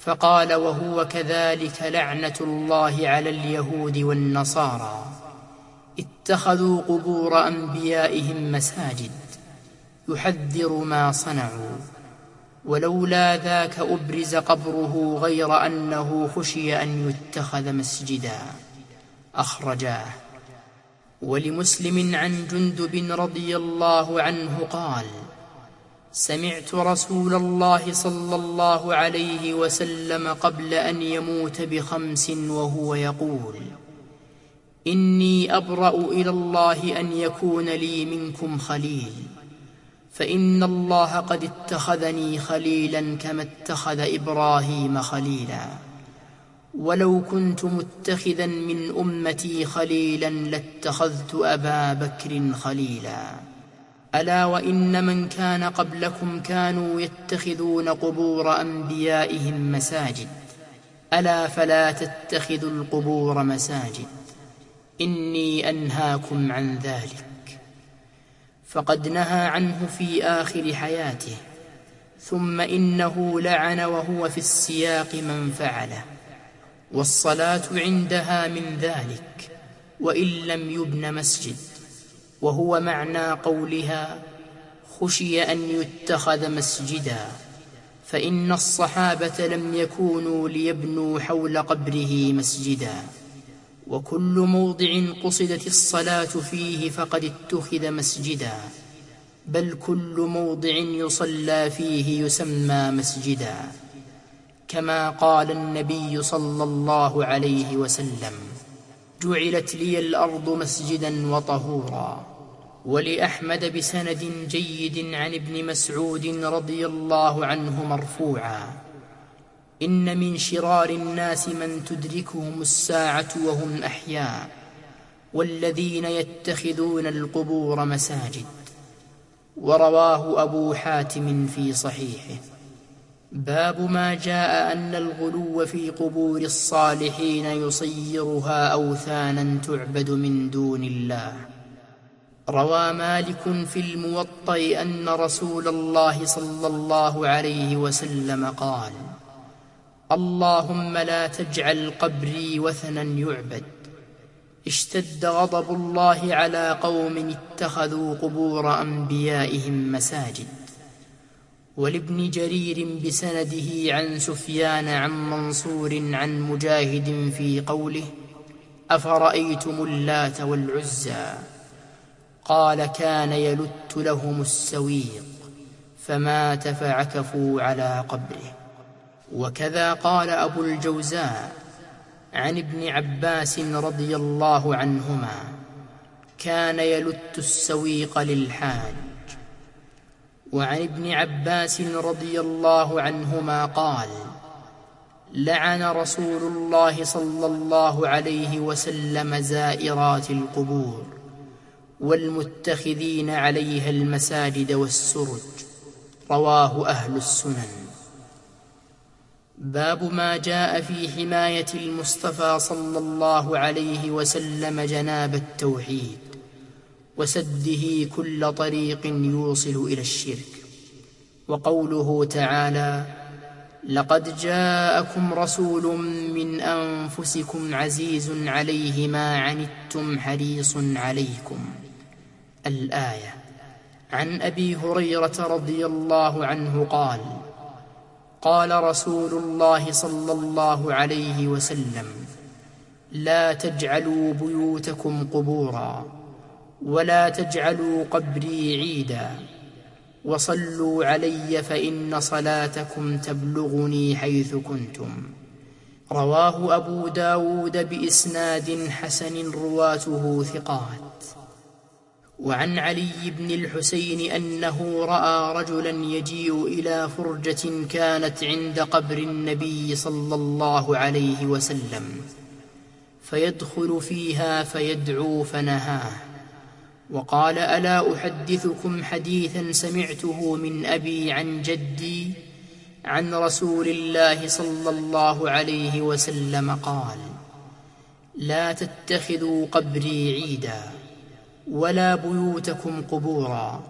فقال وهو كذلك لعنة الله على اليهود والنصارى. اتخذوا قبور أنبيائهم مساجد. يحذر ما صنعوا. ولولا ذاك أبرز قبره غير أنه خشي أن يتخذ مسجدا. أخرجاه. ولمسلم عن جندب رضي الله عنه قال سمعت رسول الله صلى الله عليه وسلم قبل أن يموت بخمس وهو يقول إني أبرأ إلى الله أن يكون لي منكم خليل فإن الله قد اتخذني خليلا كما اتخذ إبراهيم خليلا. ولو كنت متخذا من أمتي خليلا لاتخذت أبا بكر خليلا. ألا وإن من كان قبلكم كانوا يتخذون قبور أنبيائهم مساجد. ألا فلا تتخذوا القبور مساجد. إني أنهاكم عن ذلك. فقد نهى عنه في آخر حياته. ثم إنه لعن وهو في السياق من فعله. والصلاة عندها من ذلك. وإن لم يبن مسجد. وهو معنى قولها خشي أن يتخذ مسجدا فإن الصحابة لم يكونوا ليبنوا حول قبره مسجدا. وكل موضع قصدت الصلاة فيه فقد اتخذ مسجدا بل كل موضع يصلى فيه يسمى مسجدا كما قال النبي صلى الله عليه وسلم. جعلت لي الأرض مسجدا وطهورا. ولأحمد بسند جيد عن ابن مسعود رضي الله عنه مرفوعا. إن من شرار الناس من تدركهم الساعة وهم أحياء والذين يتخذون القبور مساجد. ورواه أبو حاتم في صحيحه. باب ما جاء أن الغلو في قبور الصالحين يصيرها أوثانا تعبد من دون الله. روى مالك في الموطأ أن رسول الله صلى الله عليه وسلم قال اللهم لا تجعل قبري وثنا يعبد. اشتد غضب الله على قوم اتخذوا قبور أنبيائهم مساجد. ولابن جرير بسنده عن سفيان عن منصور عن مجاهد في قوله أفرأيتم اللات والعزى؟ قال كان يلت لهم السويق فمات فعكفوا على قبره. وكذا قال أبو الجوزاء عن ابن عباس رضي الله عنهما كان يلت السويق للحاج وعن ابن عباس رضي الله عنهما قال لعن رسول الله صلى الله عليه وسلم زائرات القبور والمتخذين عليها المساجد والسرج رواه أهل السنن. باب ما جاء في حماية المصطفى صلى الله عليه وسلم جناب التوحيد. وسده كل طريق يوصل إلى الشرك. وقوله تعالى لقد جاءكم رسول من أنفسكم عزيز عليه ما عنتم حريص عليكم. الآية عن أبي هريرة رضي الله عنه قال قال رسول الله صلى الله عليه وسلم لا تجعلوا بيوتكم قبورا. ولا تجعلوا قبري عيدا. وصلوا علي فإن صلاتكم تبلغني حيث كنتم. رواه أبو داود بإسناد حسن رواته ثقات. وعن علي بن الحسين أنه رأى رجلا يجيء إلى فرجة كانت عند قبر النبي صلى الله عليه وسلم. فيدخل فيها فيدعو فنهاه. وقال ألا أحدثكم حديثا سمعته من أبي عن جدي عن رسول الله صلى الله عليه وسلم قال لا تتخذوا قبري عيداً ولا بيوتكم قبورا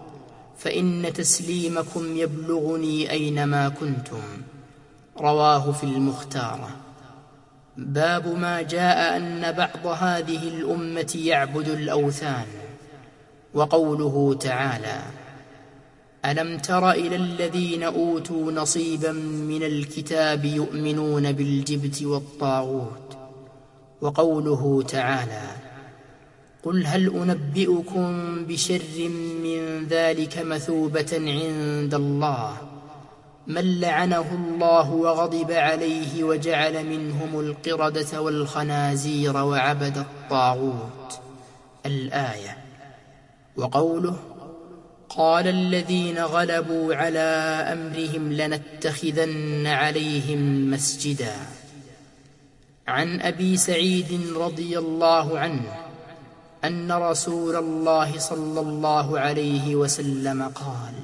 فإن تسليمكم يبلغني أينما كنتم. رواه في المختارة. باب ما جاء أن بعض هذه الأمة يعبد الأوثان. وقوله تعالى ألم تر إلى الذين أوتوا نصيبا من الكتاب يؤمنون بالجبت والطاغوت؟ وقوله تعالى قل هل أنبئكم بشر من ذلك مثوبة عند الله؟ من لعنه الله وغضب عليه وجعل منهم القردة والخنازير وعبد الطاغوت؟ الآية وقوله قال الذين غلبوا على أمرهم لنتخذن عليهم مسجدا. عن أبي سعيد رضي الله عنه أن رسول الله صلى الله عليه وسلم قال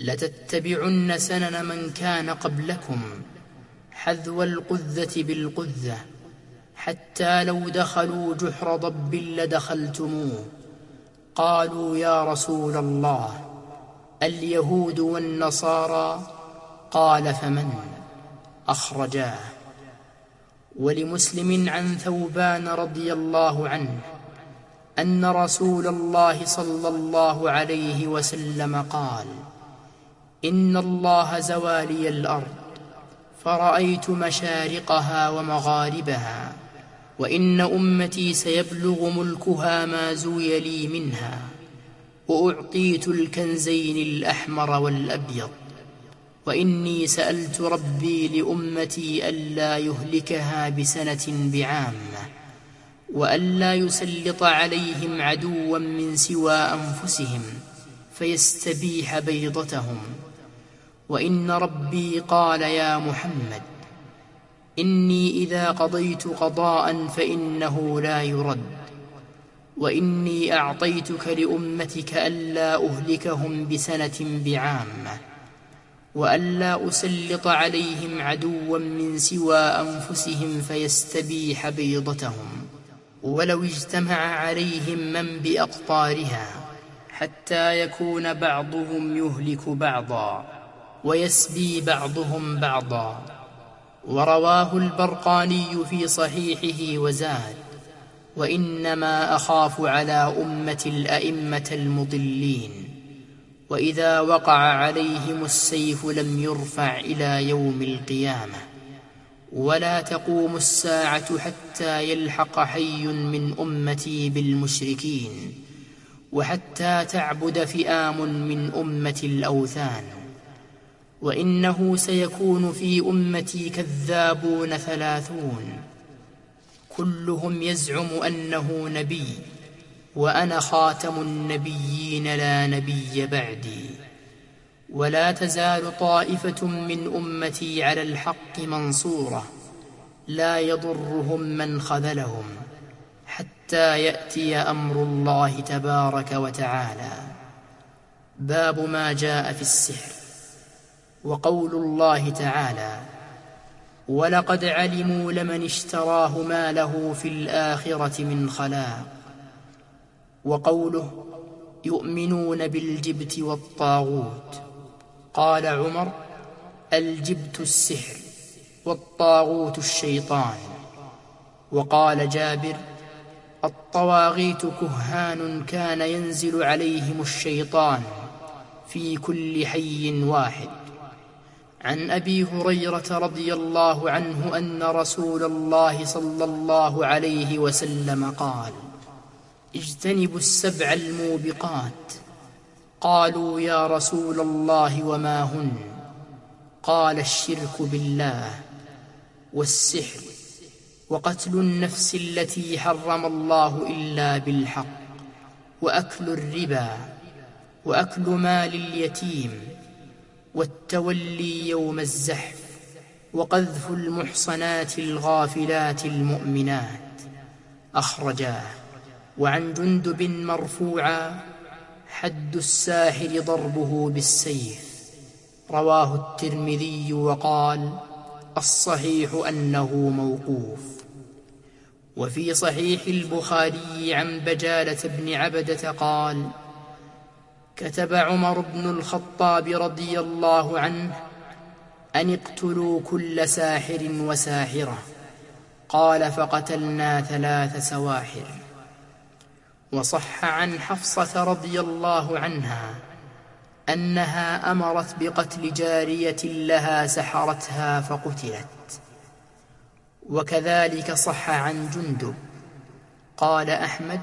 لتتبعن سنن من كان قبلكم حذو القذة بالقذة حتى لو دخلوا جحر ضب لدخلتموه. قالوا يا رسول الله اليهود والنصارى؟ قال فمن؟ أخرجاه. ولمسلم عن ثوبان رضي الله عنه أن رسول الله صلى الله عليه وسلم قال إن الله زوالي الأرض فرأيت مشارقها ومغاربها. وإن أمتي سيبلغ ملكها ما زوي لي منها وأعطيت الكنزين الأحمر والأبيض. وإني سألت ربي لأمتي ألا يهلكها بسنة بعامة وألا يسلط عليهم عدوا من سوى أنفسهم فيستبيح بيضتهم. وإن ربي قال يا محمد إني إذا قضيت قضاء فإنه لا يرد وإني أعطيتك لأمتك ألا أهلكهم بسنة بعامة وألا أسلط عليهم عدوا من سوى أنفسهم فيستبيح بيضتهم ولو اجتمع عليهم من بأقطارها حتى يكون بعضهم يهلك بعضا ويسبي بعضهم بعضا. ورواه البرقاني في صحيحه وزاد. وإنما أخاف على أمة الأئمة المضلين. وإذا وقع عليهم السيف لم يرفع إلى يوم القيامة. ولا تقوم الساعة حتى يلحق حي من أمتي بالمشركين. وحتى تعبد فئام من أمة الأوثان. وإنه سيكون في أمتي كذابون ثلاثون. كلهم يزعم أنه نبي وأنا خاتم النبيين لا نبي بعدي. ولا تزال طائفة من أمتي على الحق منصورة لا يضرهم من خذلهم حتى يأتي أمر الله تبارك وتعالى. باب ما جاء في السحر. وقول الله تعالى ولقد علموا لمن اشتراه ما له في الآخرة من خلاق وقوله يؤمنون بالجبت والطاغوت قال عمر الجبت السحر والطاغوت الشيطان وقال جابر الطواغيت كهان كان ينزل عليهم الشيطان في كل حي واحد عن أبي هريرة رضي الله عنه أن رسول الله صلى الله عليه وسلم قال اجتنبوا السبع الموبقات. قالوا يا رسول الله وما هن؟ قال الشرك بالله والسحر وقتل النفس التي حرم الله إلا بالحق وأكل الربا وأكل مال اليتيم والتولي يوم الزحف وقذف المحصنات الغافلات المؤمنات أخرجاه وعن جندب مرفوعا حد الساحر ضربه بالسيف رواه الترمذي وقال الصحيح أنه موقوف وفي صحيح البخاري عن بجالة بن عبدة قال كتب عمر بن الخطاب رضي الله عنه أن اقتلوا كل ساحر وساحرة. قال فقتلنا ثلاث سواحر. وصح عن حفصة رضي الله عنها أنها أمرت بقتل جارية لها سحرتها فقتلت. وكذلك صح عن جندب. قال أحمد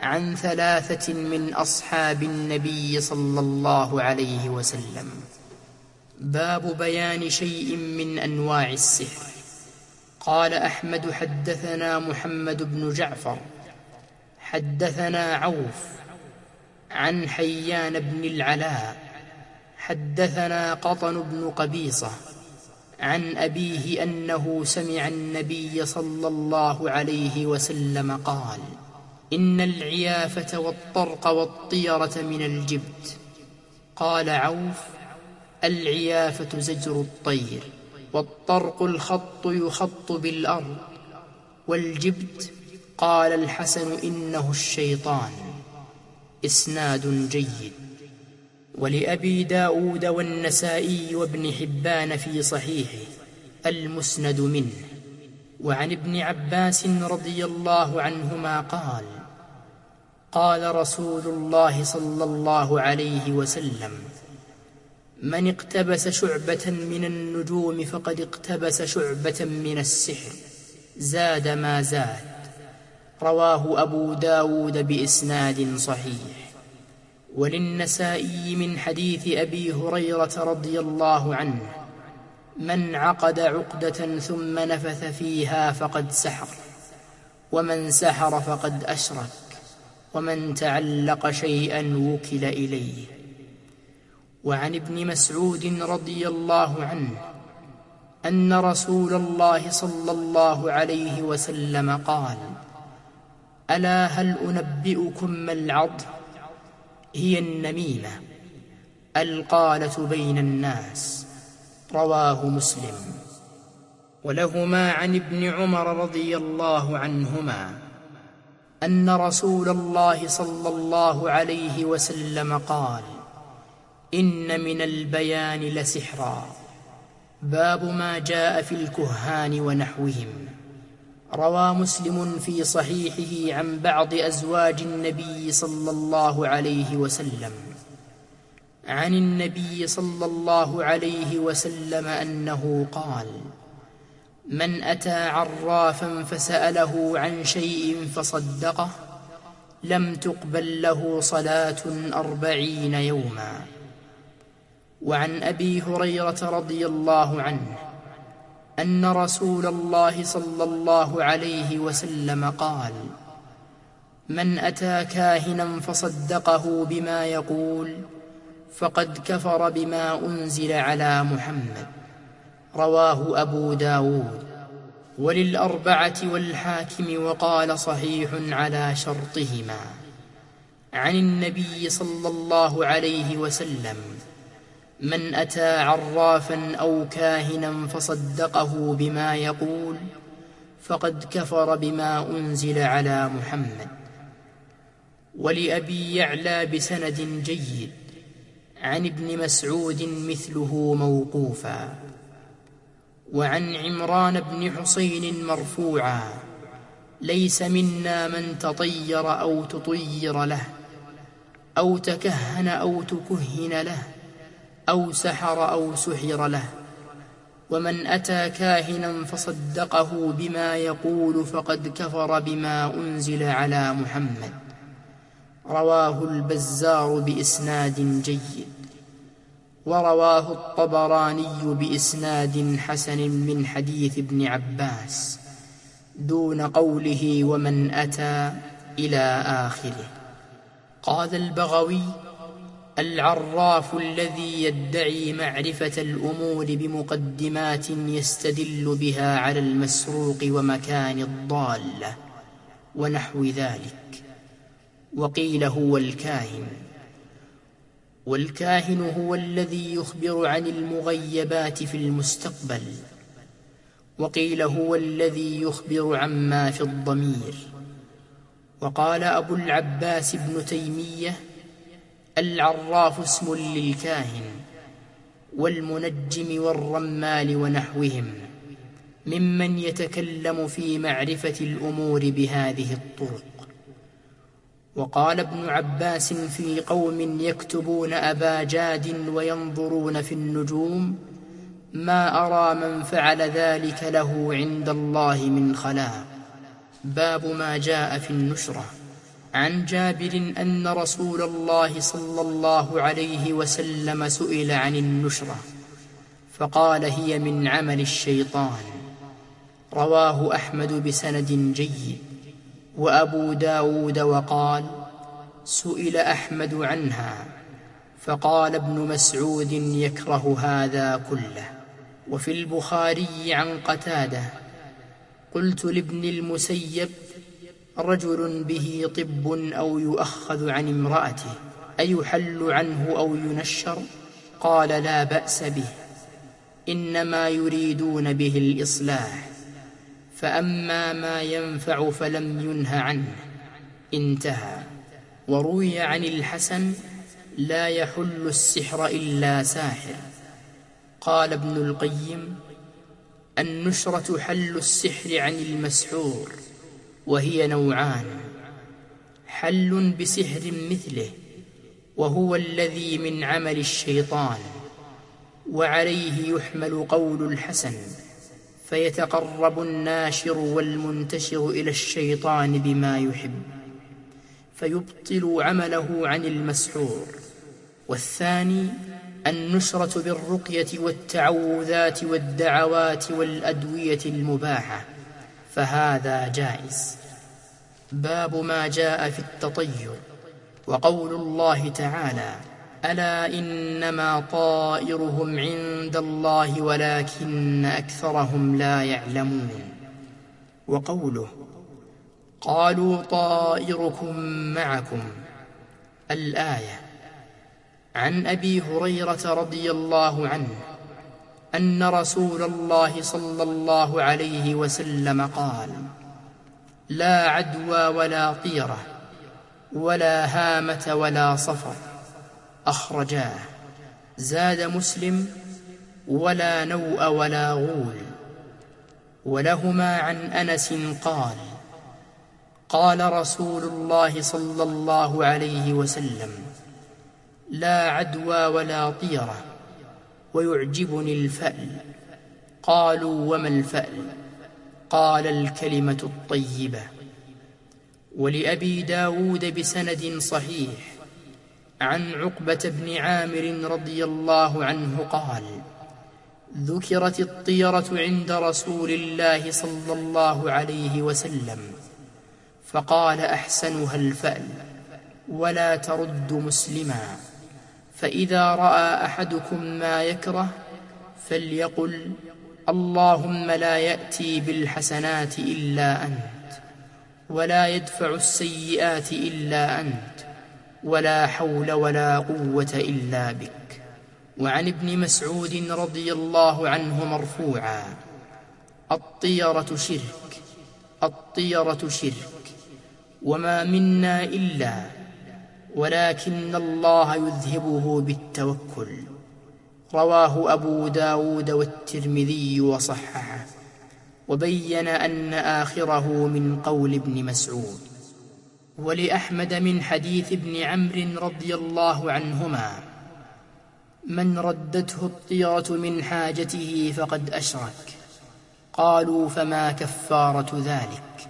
عن ثلاثة من أصحاب النبي صلى الله عليه وسلم. باب بيان شيء من أنواع السحر. قال أحمد حدثنا محمد بن جعفر حدثنا عوف عن حيان بن العلاء حدثنا قطن بن قبيصة عن أبيه أنه سمع النبي صلى الله عليه وسلم قال إن العيافة والطرق والطيرة من الجبت. قال عوف العيافة زجر الطير والطرق الخط يخط بالأرض. والجبت قال الحسن إنه الشيطان. إسناد جيد. ولأبي داود والنسائي وابن حبان في صحيحه المسند منه. وعن ابن عباس رضي الله عنهما قال قال رسول الله صلى الله عليه وسلم من اقتبس شعبة من النجوم فقد اقتبس شعبة من السحر زاد ما زاد. رواه أبو داود بإسناد صحيح. وللنسائي من حديث أبي هريرة رضي الله عنه من عقد عقدة ثم نفث فيها فقد سحر ومن سحر فقد أشرك. ومن تعلق شيئا وكل إليه. وعن ابن مسعود رضي الله عنه أن رسول الله صلى الله عليه وسلم قال ألا هل أنبئكم ما العض؟ هي النميمة القالة بين الناس رواه مسلم. ولهما عن ابن عمر رضي الله عنهما أن رسول الله صلى الله عليه وسلم قال إن من البيان لسحرا. باب ما جاء في الكهان ونحوهم. روى مسلم في صحيحه عن بعض أزواج النبي صلى الله عليه وسلم. عن النبي صلى الله عليه وسلم أنه قال من أتى عرافا فسأله عن شيء فصدقه لم تقبل له صلاة أربعين يوما. وعن أبي هريرة رضي الله عنه أن رسول الله صلى الله عليه وسلم قال من أتى كاهنا فصدقه بما يقول فقد كفر بما أنزل على محمد. رواه أبو داود. وللأربعة والحاكم وقال صحيح على شرطهما. عن النبي صلى الله عليه وسلم من أتى عرافا أو كاهنا فصدقه بما يقول فقد كفر بما أنزل على محمد. ولأبي يعلى بسند جيد عن ابن مسعود مثله موقوفا. وعن عمران بن حسين مرفوعا ليس منا من تطير أو تطير له أو تكهن أو تكهن له أو سحر أو سحر له ومن أتى كاهنا فصدقه بما يقول فقد كفر بما أنزل على محمد. رواه البزار بإسناد جيد. ورواه الطبراني بإسناد حسن من حديث ابن عباس دون قوله ومن أتى إلى آخره. قال البغوي العراف الذي يدعي معرفة الأمور بمقدمات يستدل بها على المسروق ومكان الضالة ونحو ذلك. وقيل هو الكاهن. والكاهن هو الذي يخبر عن المغيبات في المستقبل. وقيل هو الذي يخبر عما في الضمير. وقال أبو العباس ابن تيمية العراف اسم للكاهن والمنجم والرمال ونحوهم ممن يتكلم في معرفة الأمور بهذه الطرق. وقال ابن عباس في قوم يكتبون أبا جاد وينظرون في النجوم ما أرى من فعل ذلك له عند الله من خلاق. باب ما جاء في النشرة. عن جابر أن رسول الله صلى الله عليه وسلم سئل عن النشرة فقال هي من عمل الشيطان. رواه أحمد بسند جيد. وأبو داود وقال سئل أحمد عنها فقال ابن مسعود يكره هذا كله. وفي البخاري عن قتادة قلت لابن المسيب رجل به طب أو يؤخذ عن امرأته أيحل عنه أو ينشر؟ قال لا بأس به إنما يريدون به الإصلاح. فأما ما ينفع فلم ينه عنه. انتهى. وروي عن الحسن لا يحل السحر إلا ساحر. قال ابن القيم النشرة حل السحر عن المسحور وهي نوعان. حل بسحر مثله وهو الذي من عمل الشيطان. وعليه يحمل قول الحسن. فيتقرب الناشر والمنتشر إلى الشيطان بما يحب فيبطل عمله عن المسحور. والثاني النشرة بالرقية والتعوذات والدعوات والأدوية المباحة فهذا جائز. باب ما جاء في التطير وقول الله تعالى ألا إنما طائرهم عند الله ولكن أكثرهم لا يعلمون. وقوله قالوا طائركم معكم. الآية عن أبي هريرة رضي الله عنه أن رسول الله صلى الله عليه وسلم قال لا عدوى ولا طيرة ولا هامة ولا صفر. أخرجاه. زاد مسلم ولا نوء ولا غول. ولهما عن أنس قال قال رسول الله صلى الله عليه وسلم لا عدوى ولا طيرة ويعجبني الفأل. قالوا وما الفأل؟ قال الكلمة الطيبة. ولأبي داود بسند صحيح. عن عقبة بن عامر رضي الله عنه قال ذكرت الطيرة عند رسول الله صلى الله عليه وسلم فقال أحسنها الفأل ولا ترد مسلما فإذا رأى أحدكم ما يكره فليقل اللهم لا يأتي بالحسنات إلا أنت ولا يدفع السيئات إلا أنت. ولا حول ولا قوة إلا بك. وعن ابن مسعود رضي الله عنه مرفوعا. الطيرة شرك الطيرة شرك. وما منا إلا ولكن الله يذهبه بالتوكل. رواه أبو داود والترمذي وصححه. وبين أن آخره من قول ابن مسعود. ولأحمد من حديث ابن عمرو رضي الله عنهما. من ردته الطيرة من حاجته فقد أشرك. قالوا فما كفارة ذلك؟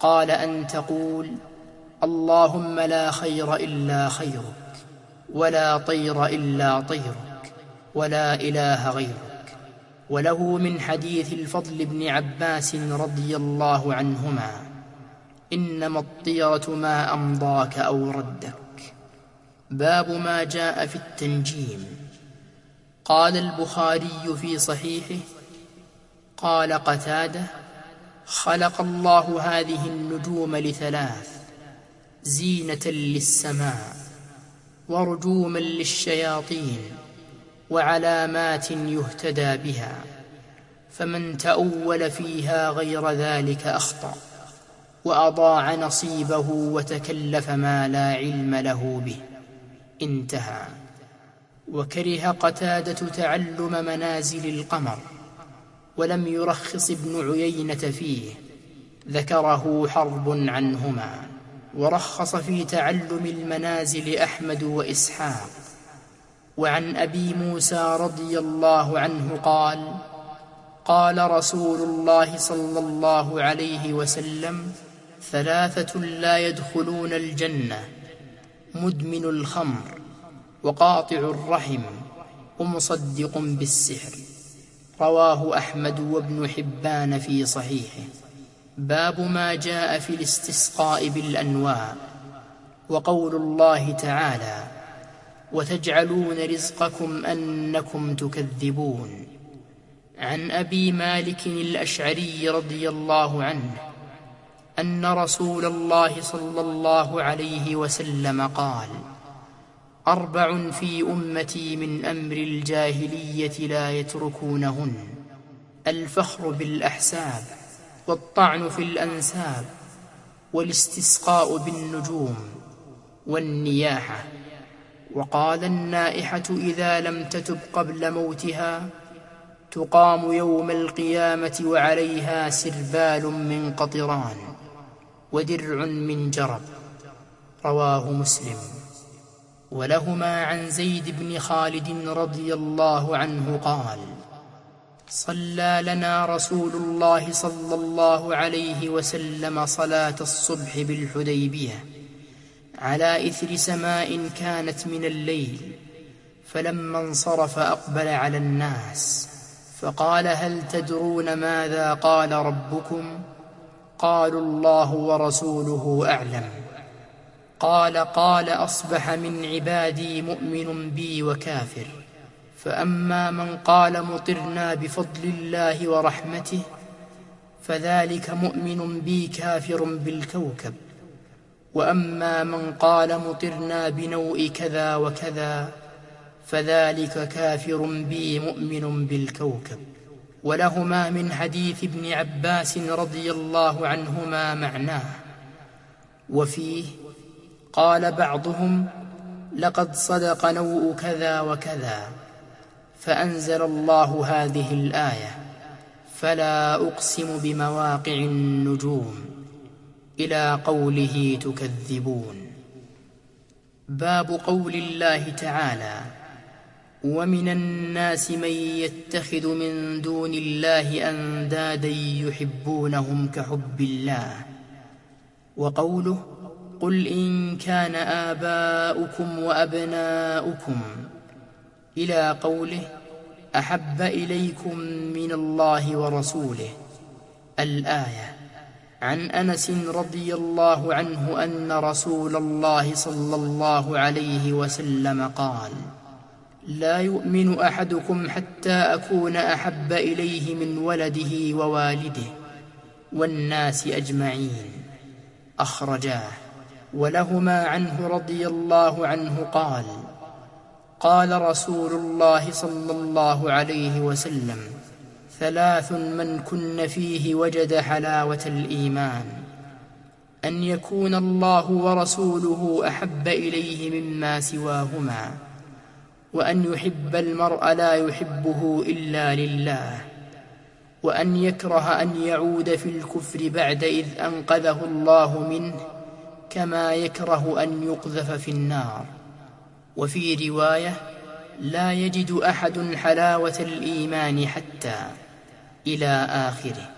قال أن تقول اللهم لا خير إلا خيرك ولا طير إلا طيرك ولا إله غيرك. وله من حديث الفضل بن عباس رضي الله عنهما. إنما الطيرة ما أمضاك أو ردك. باب ما جاء في التنجيم. قال البخاري في صحيحه قال قتادة خلق الله هذه النجوم لثلاث زينة للسماء ورجوما للشياطين وعلامات يهتدى بها فمن تأول فيها غير ذلك أخطأ. وأضاع نصيبه وتكلف ما لا علم له به. انتهى. وكره قتادة تعلم منازل القمر ولم يرخص ابن عيينة فيه. ذكره حرب عنهما ورخص في تعلم المنازل أحمد وإسحاق. وعن أبي موسى رضي الله عنه قال قال رسول الله صلى الله عليه وسلم ثلاثة لا يدخلون الجنة مدمن الخمر وقاطع الرحم ومصدق بالسحر. رواه أحمد وابن حبان في صحيحه. باب ما جاء في الاستسقاء بالأنواع. وقول الله تعالى وتجعلون رزقكم أنكم تكذبون عن أبي مالك الأشعري رضي الله عنه أن رسول الله صلى الله عليه وسلم قال أربع في أمتي من أمر الجاهلية لا يتركونهن الفخر بالأحساب والطعن في الأنساب والاستسقاء بالنجوم والنياحة. وقال النائحة إذا لم تتب قبل موتها تقام يوم القيامة وعليها سربال من قطران. ودرع من جرب. رواه مسلم. ولهما عن زيد بن خالد رضي الله عنه قال صلى لنا رسول الله صلى الله عليه وسلم صلاة الصبح بالحديبية على إثر سماء كانت من الليل فلما انصرف أقبل على الناس فقال هل تدرون ماذا قال ربكم؟ قالوا الله ورسوله أعلم. قال قال أصبح من عبادي مؤمن بي وكافر. فأما من قال مطرنا بفضل الله ورحمته فذلك مؤمن بي كافر بالكوكب. وأما من قال مطرنا بنوء كذا وكذا فذلك كافر بي مؤمن بالكوكب. ولهما من حديث ابن عباس رضي الله عنهما معناه. وفيه قال بعضهم لقد صدق نوء كذا وكذا فأنزل الله هذه الآية فلا أقسم بمواقع النجوم إلى قوله تكذبون. باب قول الله تعالى ومن الناس من يتخذ من دون الله أندادا يحبونهم كحب الله. وقوله قل إن كان آباؤكم وأبناؤكم إلى قوله أحب إليكم من الله ورسوله. الآية عن أنس رضي الله عنه أن رسول الله صلى الله عليه وسلم قال لا يؤمن أحدكم حتى أكون أحب إليه من ولده ووالده والناس أجمعين. أخرجاه. ولهما عنه رضي الله عنه قال قال رسول الله صلى الله عليه وسلم ثلاث من كن فيه وجد حلاوة الإيمان. أن يكون الله ورسوله أحب إليه مما سواهما. وأن يحب المرء لا يحبه إلا لله وأن يكره أن يعود في الكفر بعد إذ أنقذه الله منه كما يكره أن يقذف في النار. وفي رواية لا يجد أحد حلاوة الإيمان حتى إلى آخره.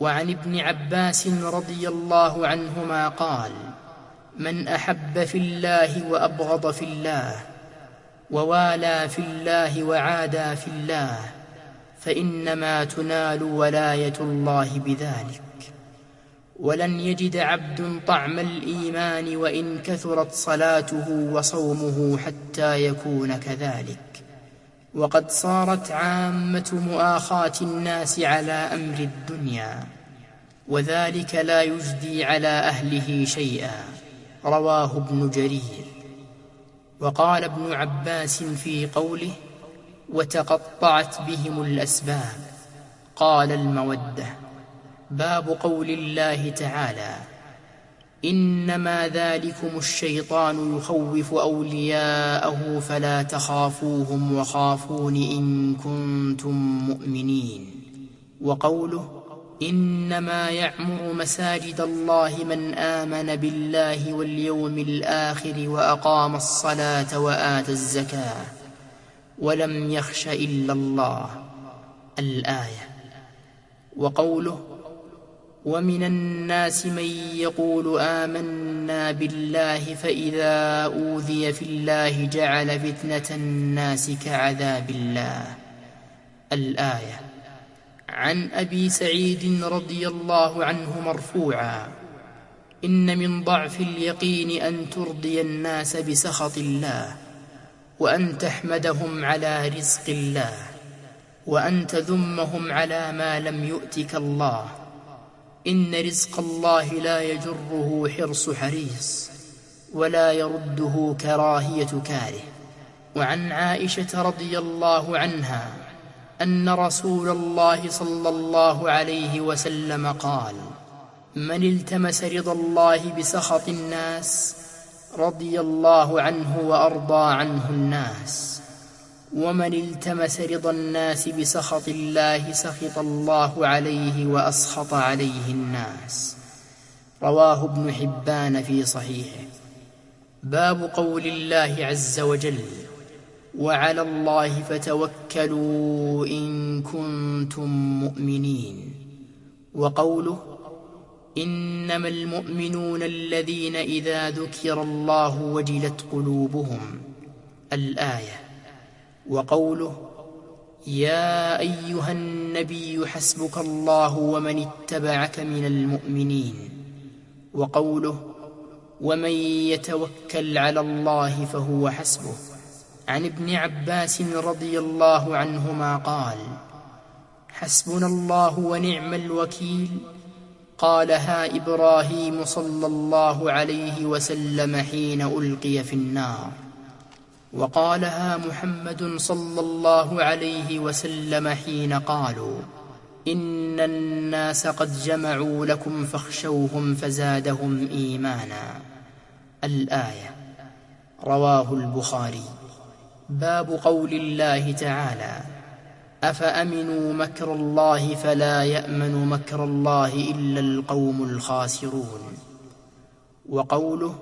وعن ابن عباس رضي الله عنهما قال من أحب في الله وأبغض في الله ووالى في الله وعادى في الله فإنما تنال ولاية الله بذلك. ولن يجد عبد طعم الإيمان وإن كثرت صلاته وصومه حتى يكون كذلك. وقد صارت عامة مؤاخاة الناس على أمر الدنيا وذلك لا يجدي على أهله شيئا. رواه ابن جرير. وقال ابن عباس في قوله وتقطعت بهم الأسباب قال المودة باب قول الله تعالى إنما ذلكم الشيطان يخوف أولياءه فلا تخافوهم وخافون إن كنتم مؤمنين. وقوله إنما يعمر مساجد الله من آمن بالله واليوم الآخر وأقام الصلاة وآتى الزكاة ولم يخش إلا الله. الآية. وقوله ومن الناس من يقول آمنا بالله فإذا أوذي في الله جعل فتنة الناس كعذاب الله. الآية. عن أبي سعيد رضي الله عنه مرفوعا. إن من ضعف اليقين أن ترضي الناس بسخط الله وأن تحمدهم على رزق الله وأن تذمهم على ما لم يؤتك الله. إن رزق الله لا يجره حرص حريص ولا يرده كراهية كاره. وعن عائشة رضي الله عنها أن رسول الله صلى الله عليه وسلم قال من التمس رضا الله بسخط الناس رضي الله عنه وأرضى عنه الناس ومن التمس رضا الناس بسخط الله سخط الله عليه وأسخط عليه الناس. رواه ابن حبان في صحيحه. باب قول الله عز وجل وعلى الله فتوكلوا إن كنتم مؤمنين. وقوله إنما المؤمنون الذين إذا ذكر الله وجلت قلوبهم الآية. وقوله يا أيها النبي حسبك الله ومن اتبعك من المؤمنين. وقوله ومن يتوكل على الله فهو حسبه. عن ابن عباس رضي الله عنهما قال حسبنا الله ونعم الوكيل. قالها إبراهيم صلى الله عليه وسلم حين ألقي في النار. وقالها محمد صلى الله عليه وسلم حين قالوا إن الناس قد جمعوا لكم فاخشوهم فزادهم إيمانا. الآية رواه البخاري. باب قول الله تعالى أفأمنوا مكر الله فلا يأمن مكر الله إلا القوم الخاسرون؟ وقوله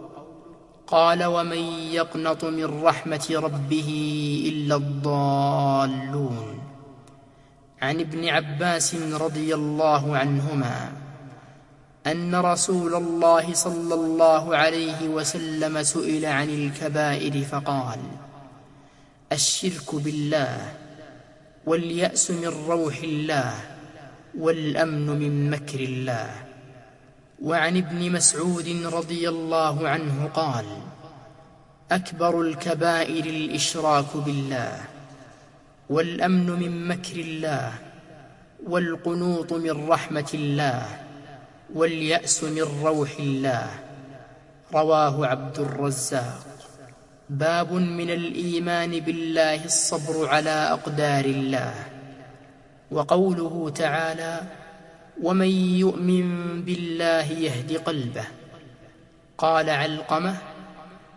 قال ومن يقنط من رحمة ربه إلا الضالون. عن ابن عباس رضي الله عنهما أن رسول الله صلى الله عليه وسلم سئل عن الكبائر فقال الشرك بالله واليأس من روح الله والأمن من مكر الله. وعن ابن مسعود رضي الله عنه قال أكبر الكبائر الإشراك بالله والأمن من مكر الله والقنوط من رحمة الله واليأس من روح الله. رواه عبد الرزاق. باب من الإيمان بالله الصبر على أقدار الله. وقوله تعالى ومن يؤمن بالله يهد قلبه قال علقمة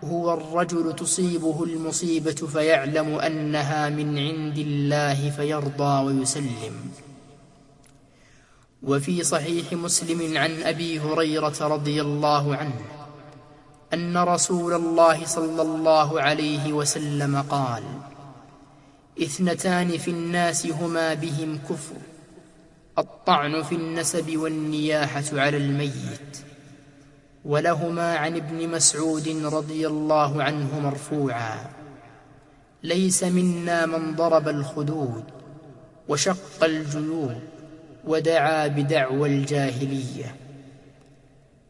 هو الرجل تصيبه المصيبة فيعلم أنها من عند الله فيرضى ويسلم وفي صحيح مسلم عن أبي هريرة رضي الله عنه أن رسول الله صلى الله عليه وسلم قال إثنتان في الناس هما بهم كفر الطعن في النسب والنياحة على الميت ولهما عن ابن مسعود رضي الله عنه مرفوعا ليس منا من ضرب الخدود وشق الجيوب ودعا بدعوى الجاهلية.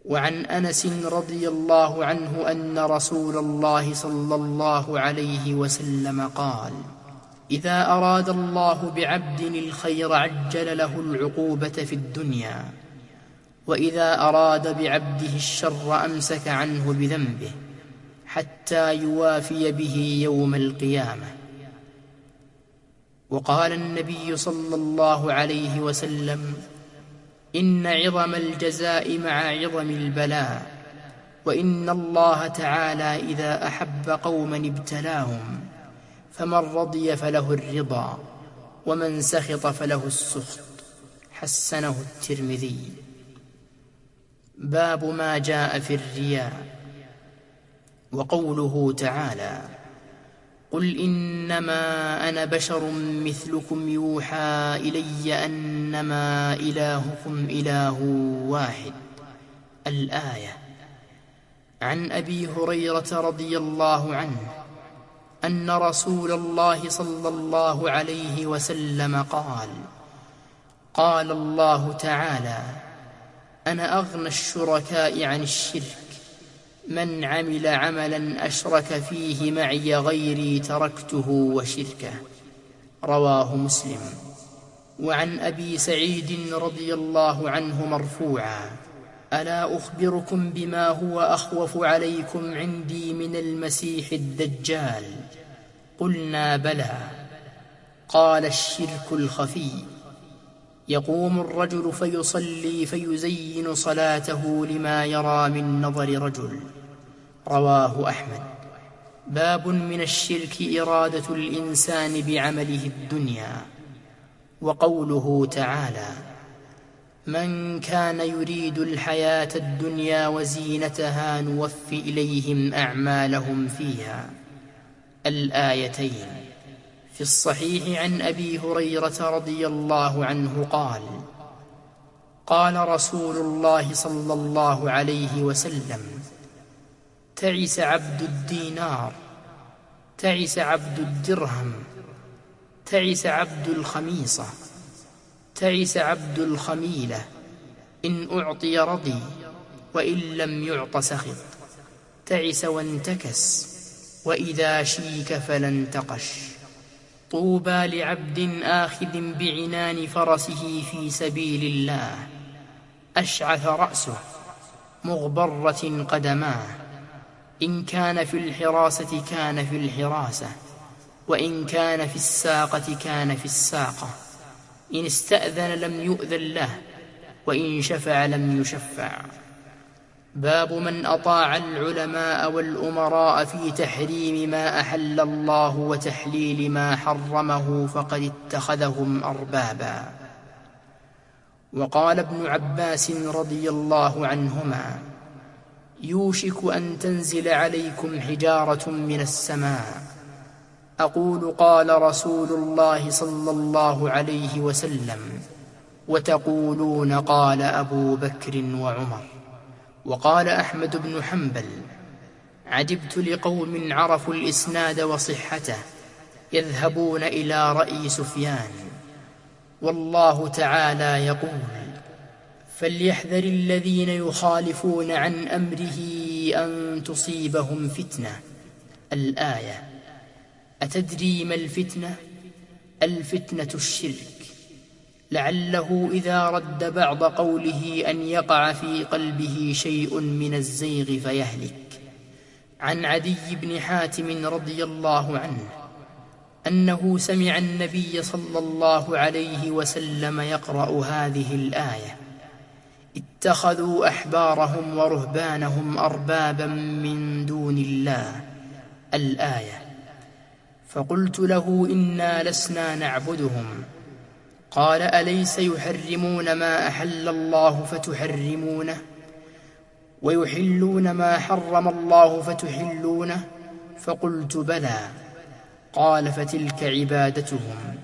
وعن أنس رضي الله عنه أن رسول الله صلى الله عليه وسلم قال إذا أراد الله بعبد الخير عجل له العقوبة في الدنيا وإذا أراد بعبده الشر أمسك عنه بذنبه حتى يوافي به يوم القيامة. وقال النبي صلى الله عليه وسلم إن عظم الجزاء مع عظم البلاء وإن الله تعالى إذا أحب قوما ابتلاهم فمن رضي فله الرضا ومن سخط فله السخط حسنه الترمذي. باب ما جاء في الرياء وقوله تعالى قل إنما أنا بشر مثلكم يوحى إلي أنما إلهكم إله واحد. الآية عن أبي هريرة رضي الله عنه أن رسول الله صلى الله عليه وسلم قال قال الله تعالى أنا أغنى الشركاء عن الشرك. من عمل عملا أشرك فيه معي غيري تركته وشركه. رواه مسلم. وعن أبي سعيد رضي الله عنه مرفوعا ألا أخبركم بما هو أخوف عليكم عندي من المسيح الدجال؟ قلنا بلى. قال الشرك الخفي. يقوم الرجل فيصلي فيزين صلاته لما يرى من نظر رجل. رواه أحمد. باب من الشرك إرادة الإنسان بعمله الدنيا وقوله تعالى من كان يريد الحياة الدنيا وزينتها نوف إليهم أعمالهم فيها. الآيتين. في الصحيح عن أبي هريرة رضي الله عنه قال قال رسول الله صلى الله عليه وسلم تعس عبد الدينار تعس عبد الدرهم تعس عبد الخميصة تعس عبد الخميلة إن أعطي رضي وإن لم يعط سخط تعس وانتكس وإذا شيك فلا انتقش طوبى لعبد آخذ بعنان فرسه في سبيل الله أشعث رأسه مغبرة قدماه. إن كان في الحراسة كان في الحراسة وإن كان في الساقة كان في الساقة. إن استأذن لم يؤذن له وإن شفع لم يشفع. باب من أطاع العلماء والأمراء في تحريم ما أحل الله وتحليل ما حرمه فقد اتخذهم أربابا. وقال ابن عباس رضي الله عنهما يوشك أن تنزل عليكم حجارة من السماء. أقول قال رسول الله صلى الله عليه وسلم وتقولون قال أبو بكر وعمر. وقال أحمد بن حنبل عجبت لقوم عرفوا الإسناد وصحته يذهبون إلى رأي سفيان. والله تعالى يقول فليحذر الذين يخالفون عن أمره أن تصيبهم فتنة. الآية أتدري ما الفتنة؟ الفتنة الشرك. لعله إذا رد بعض قوله أن يقع في قلبه شيء من الزيغ فيهلك. عن عدي بن حاتم رضي الله عنه أنه سمع النبي صلى الله عليه وسلم يقرأ هذه الآية. اتخذوا أحبارهم ورهبانهم أربابا من دون الله الآية. فقلت له إنا لسنا نعبدهم. قال أليس يحرمون ما أحل الله فتحرمونه؟ ويحلون ما حرم الله فتحلونه؟ فقلت بلى. قال فتلك عبادتهم.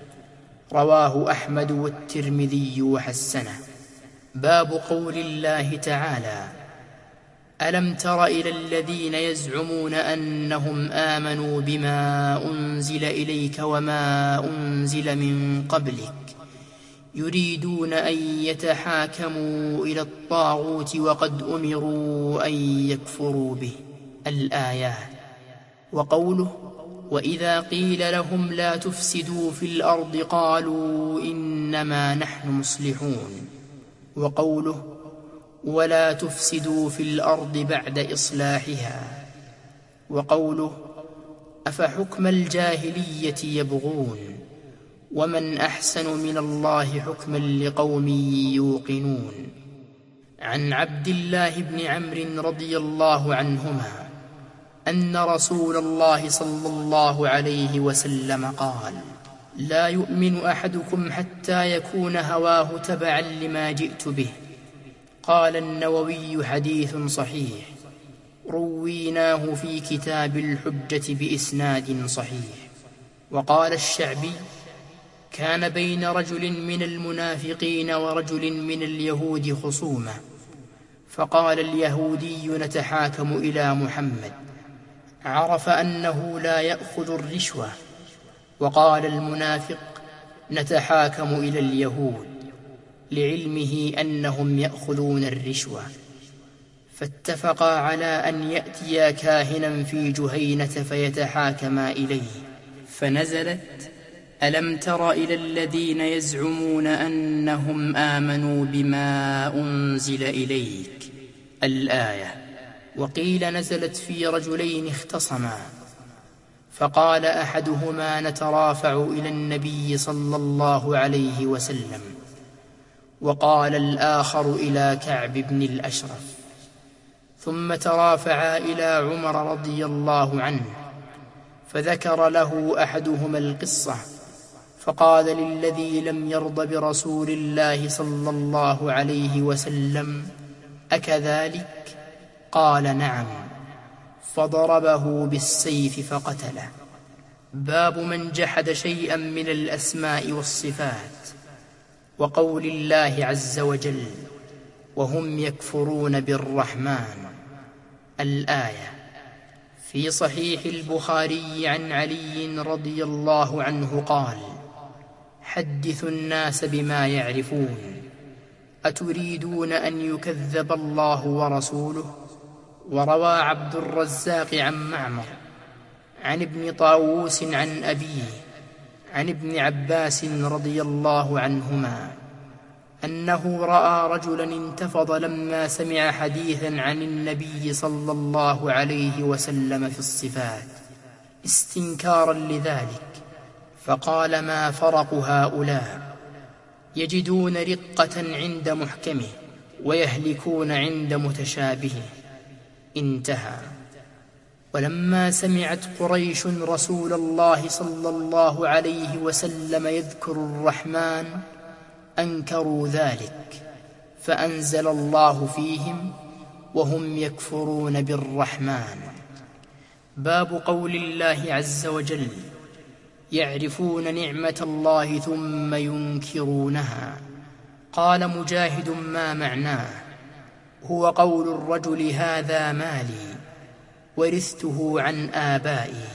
رواه أحمد والترمذي وحسنه. باب قول الله تعالى ألم تر إلى الذين يزعمون أنهم آمنوا بما أنزل إليك وما أنزل من قبلك يريدون أن يتحاكموا إلى الطاغوت وقد أمروا أن يكفروا به. الآيات. وقوله وإذا قيل لهم لا تفسدوا في الأرض قالوا إنما نحن مصلحون. وقوله ولا تفسدوا في الأرض بعد إصلاحها وقوله أفحكم الجاهلية يبغون ومن أحسن من الله حكما لقوم يوقنون عن عبد الله بن عمرو رضي الله عنهما أن رسول الله صلى الله عليه وسلم قال لا يؤمن أحدكم حتى يكون هواه تبعا لما جئت به. قال النووي حديث صحيح. رويناه في كتاب الحجة بإسناد صحيح. وقال الشعبي كان بين رجل من المنافقين ورجل من اليهود خصومة فقال اليهودي نتحاكم إلى محمد. عرف أنه لا يأخذ الرشوة. وقال المنافق نتحاكم إلى اليهود لعلمه أنهم يأخذون الرشوة. فاتفقا على أن يأتيا كاهنا في جهينة فيتحاكما إليه. فنزلت ألم تر إلى الذين يزعمون أنهم آمنوا بما أنزل إليك؟ الآية وقيل نزلت في رجلين اختصما. فقال أحدهما نترافع إلى النبي صلى الله عليه وسلم. وقال الآخر إلى كعب بن الأشرف. ثم ترافعا إلى عمر رضي الله عنه فذكر له أحدهما القصة فقال للذي لم يرض برسول الله صلى الله عليه وسلم أكذلك؟ قال نعم. فضربه بالسيف فقتله. باب من جحد شيئا من الأسماء والصفات وقول الله عز وجل وهم يكفرون بالرحمن. الآية في صحيح البخاري عن علي رضي الله عنه قال حدثوا الناس بما يعرفون. أتريدون أن يكذب الله ورسوله؟ وروى عبد الرزاق عن معمر عن ابن طاووس عن أبيه عن ابن عباس رضي الله عنهما أنه رأى رجلا انتفض لما سمع حديثا عن النبي صلى الله عليه وسلم في الصفات استنكارا لذلك فقال ما فرق هؤلاء؟ يجدون رقة عند محكمه ويهلكون عند متشابهه. انتهى. ولما سمعت قريش رسول الله صلى الله عليه وسلم يذكر الرحمن أنكروا ذلك فأنزل الله فيهم وهم يكفرون بالرحمن. باب قول الله عز وجل يعرفون نعمة الله ثم ينكرونها. قال مجاهد ما معناه؟ هو قول الرجل هذا مالي ورثته عن آبائي.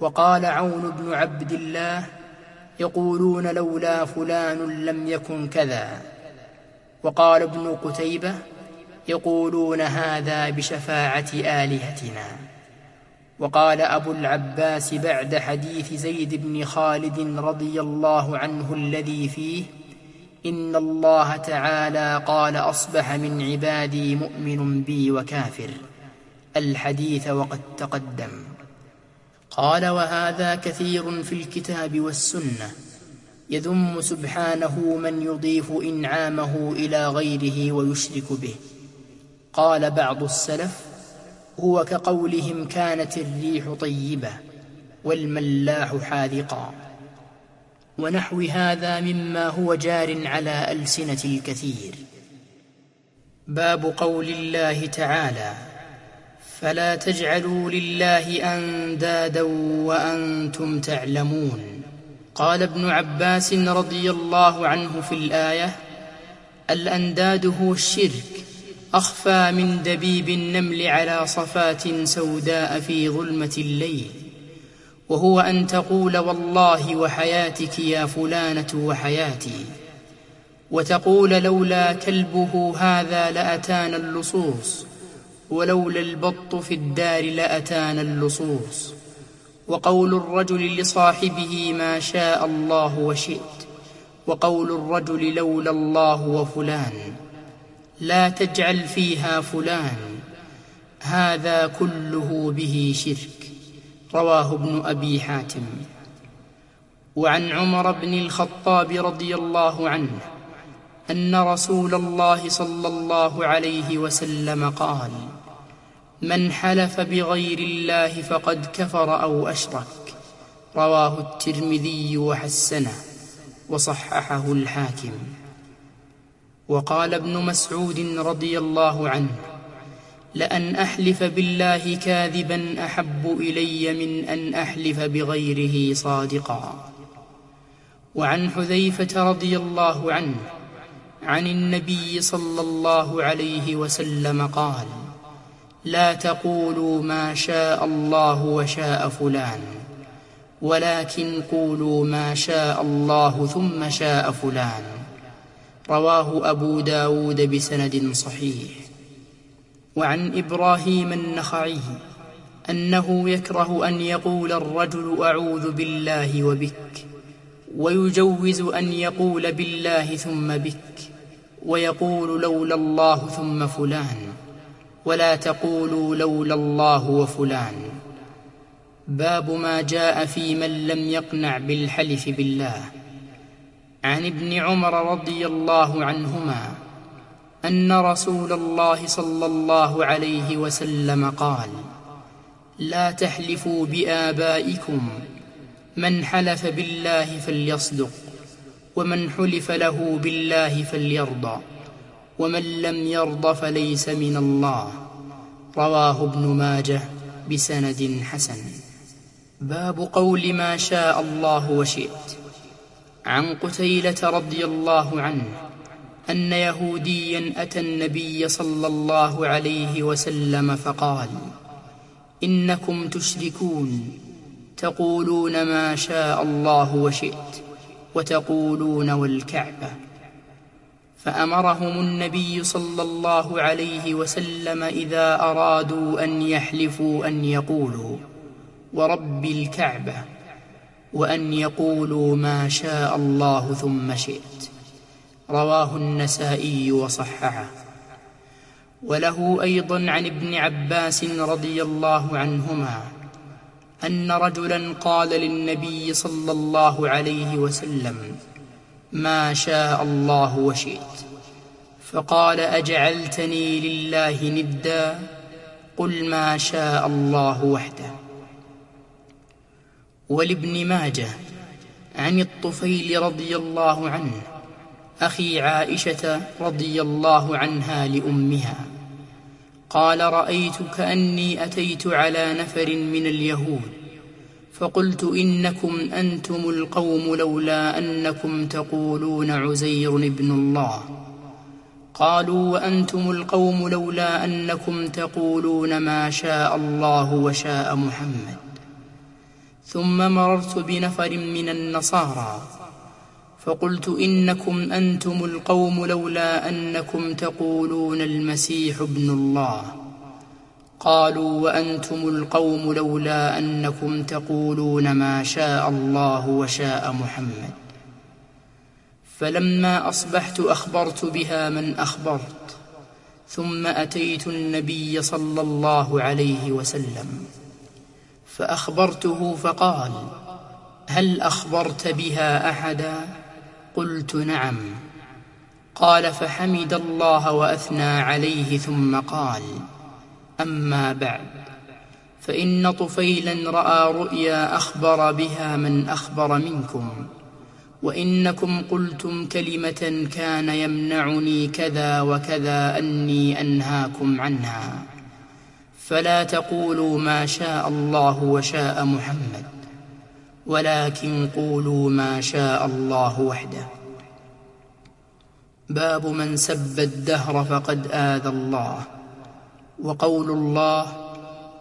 وقال عون بن عبد الله يقولون لولا فلان لم يكن كذا. وقال ابن قتيبة يقولون هذا بشفاعة آلهتنا. وقال أبو العباس بعد حديث زيد بن خالد رضي الله عنه الذي فيه إن الله تعالى قال أصبح من عبادي مؤمن بي وكافر. الحديث وقد تقدم. قال وهذا كثير في الكتاب والسنة. يذم سبحانه من يضيف إنعامه إلى غيره ويشرك به. قال بعض السلف هو كقولهم كانت الريح طيبة والملاح حاذقا. ونحو هذا مما هو جار على ألسنة الكثير. باب قول الله تعالى فلا تجعلوا لله أندادا وأنتم تعلمون. قال ابن عباس رضي الله عنه في الآية الأنداد هو الشرك أخفى من دبيب النمل على صفات سوداء في ظلمة الليل. وهو أن تقول والله وحياتك يا فلانة وحياتي وتقول لولا كلبه هذا لأتانا اللصوص ولولا البط في الدار لأتانا اللصوص. وقول الرجل لصاحبه ما شاء الله وشئت وقول الرجل لولا الله وفلان لا تجعل فيها فلان هذا كله به شرك. رواه ابن أبي حاتم. وعن عمر بن الخطاب رضي الله عنه أن رسول الله صلى الله عليه وسلم قال من حلف بغير الله فقد كفر أو أشرك رواه الترمذي وحسنه وصححه الحاكم. وقال ابن مسعود رضي الله عنه لأن أحلف بالله كاذبا أحب إلي من أن أحلف بغيره صادقا. وعن حذيفة رضي الله عنه عن النبي صلى الله عليه وسلم قال لا تقولوا ما شاء الله وشاء فلان ولكن قولوا ما شاء الله ثم شاء فلان. رواه أبو داود بسند صحيح. وعن إبراهيم النخعي أنه يكره أن يقول الرجل أعوذ بالله وبك ويجوز أن يقول بالله ثم بك ويقول لولا الله ثم فلان ولا تقولوا لولا الله وفلان. باب ما جاء في من لم يقنع بالحلف بالله. عن ابن عمر رضي الله عنهما أن رسول الله صلى الله عليه وسلم قال لا تحلفوا بآبائكم من حلف بالله فليصدق ومن حلف له بالله فليرضى ومن لم يرض فليس من الله رواه ابن ماجه بسند حسن. باب قول ما شاء الله وشئت. عن قتيلة رضي الله عنه أن يهوديا أتى النبي صلى الله عليه وسلم فقال إنكم تشركون تقولون ما شاء الله وشئت وتقولون والكعبة. فأمرهم النبي صلى الله عليه وسلم إذا أرادوا أن يحلفوا أن يقولوا ورب الكعبة وأن يقولوا ما شاء الله ثم شئت. رواه النسائي وصححه. وله أيضا عن ابن عباس رضي الله عنهما أن رجلا قال للنبي صلى الله عليه وسلم ما شاء الله وشئت فقال أجعلتني لله ندا؟ قل ما شاء الله وحده ولابن ماجه عن الطفيل رضي الله عنه أخي عائشة رضي الله عنها لأمها قال رأيت كأني أتيت على نفر من اليهود فقلت إنكم أنتم القوم لولا أنكم تقولون عزير ابن الله. قالوا وأنتم القوم لولا أنكم تقولون ما شاء الله وشاء محمد. ثم مررت بنفر من النصارى فقلت إنكم أنتم القوم لولا أنكم تقولون المسيح ابن الله. قالوا وأنتم القوم لولا أنكم تقولون ما شاء الله وشاء محمد. فلما أصبحت أخبرت بها من أخبرت ثم أتيت النبي صلى الله عليه وسلم. فأخبرته فقال هل أخبرت بها أحدا؟ قلت نعم. قال فحمد الله وأثنى عليه ثم قال أما بعد فإن طفيلا رأى رؤيا أخبر بها من أخبر منكم وإنكم قلتم كلمة كان يمنعني كذا وكذا أني أنهاكم عنها فلا تقولوا ما شاء الله وشاء محمد. ولكن قولوا ما شاء الله وحده. باب من سب الدهر فقد آذى الله. وقول الله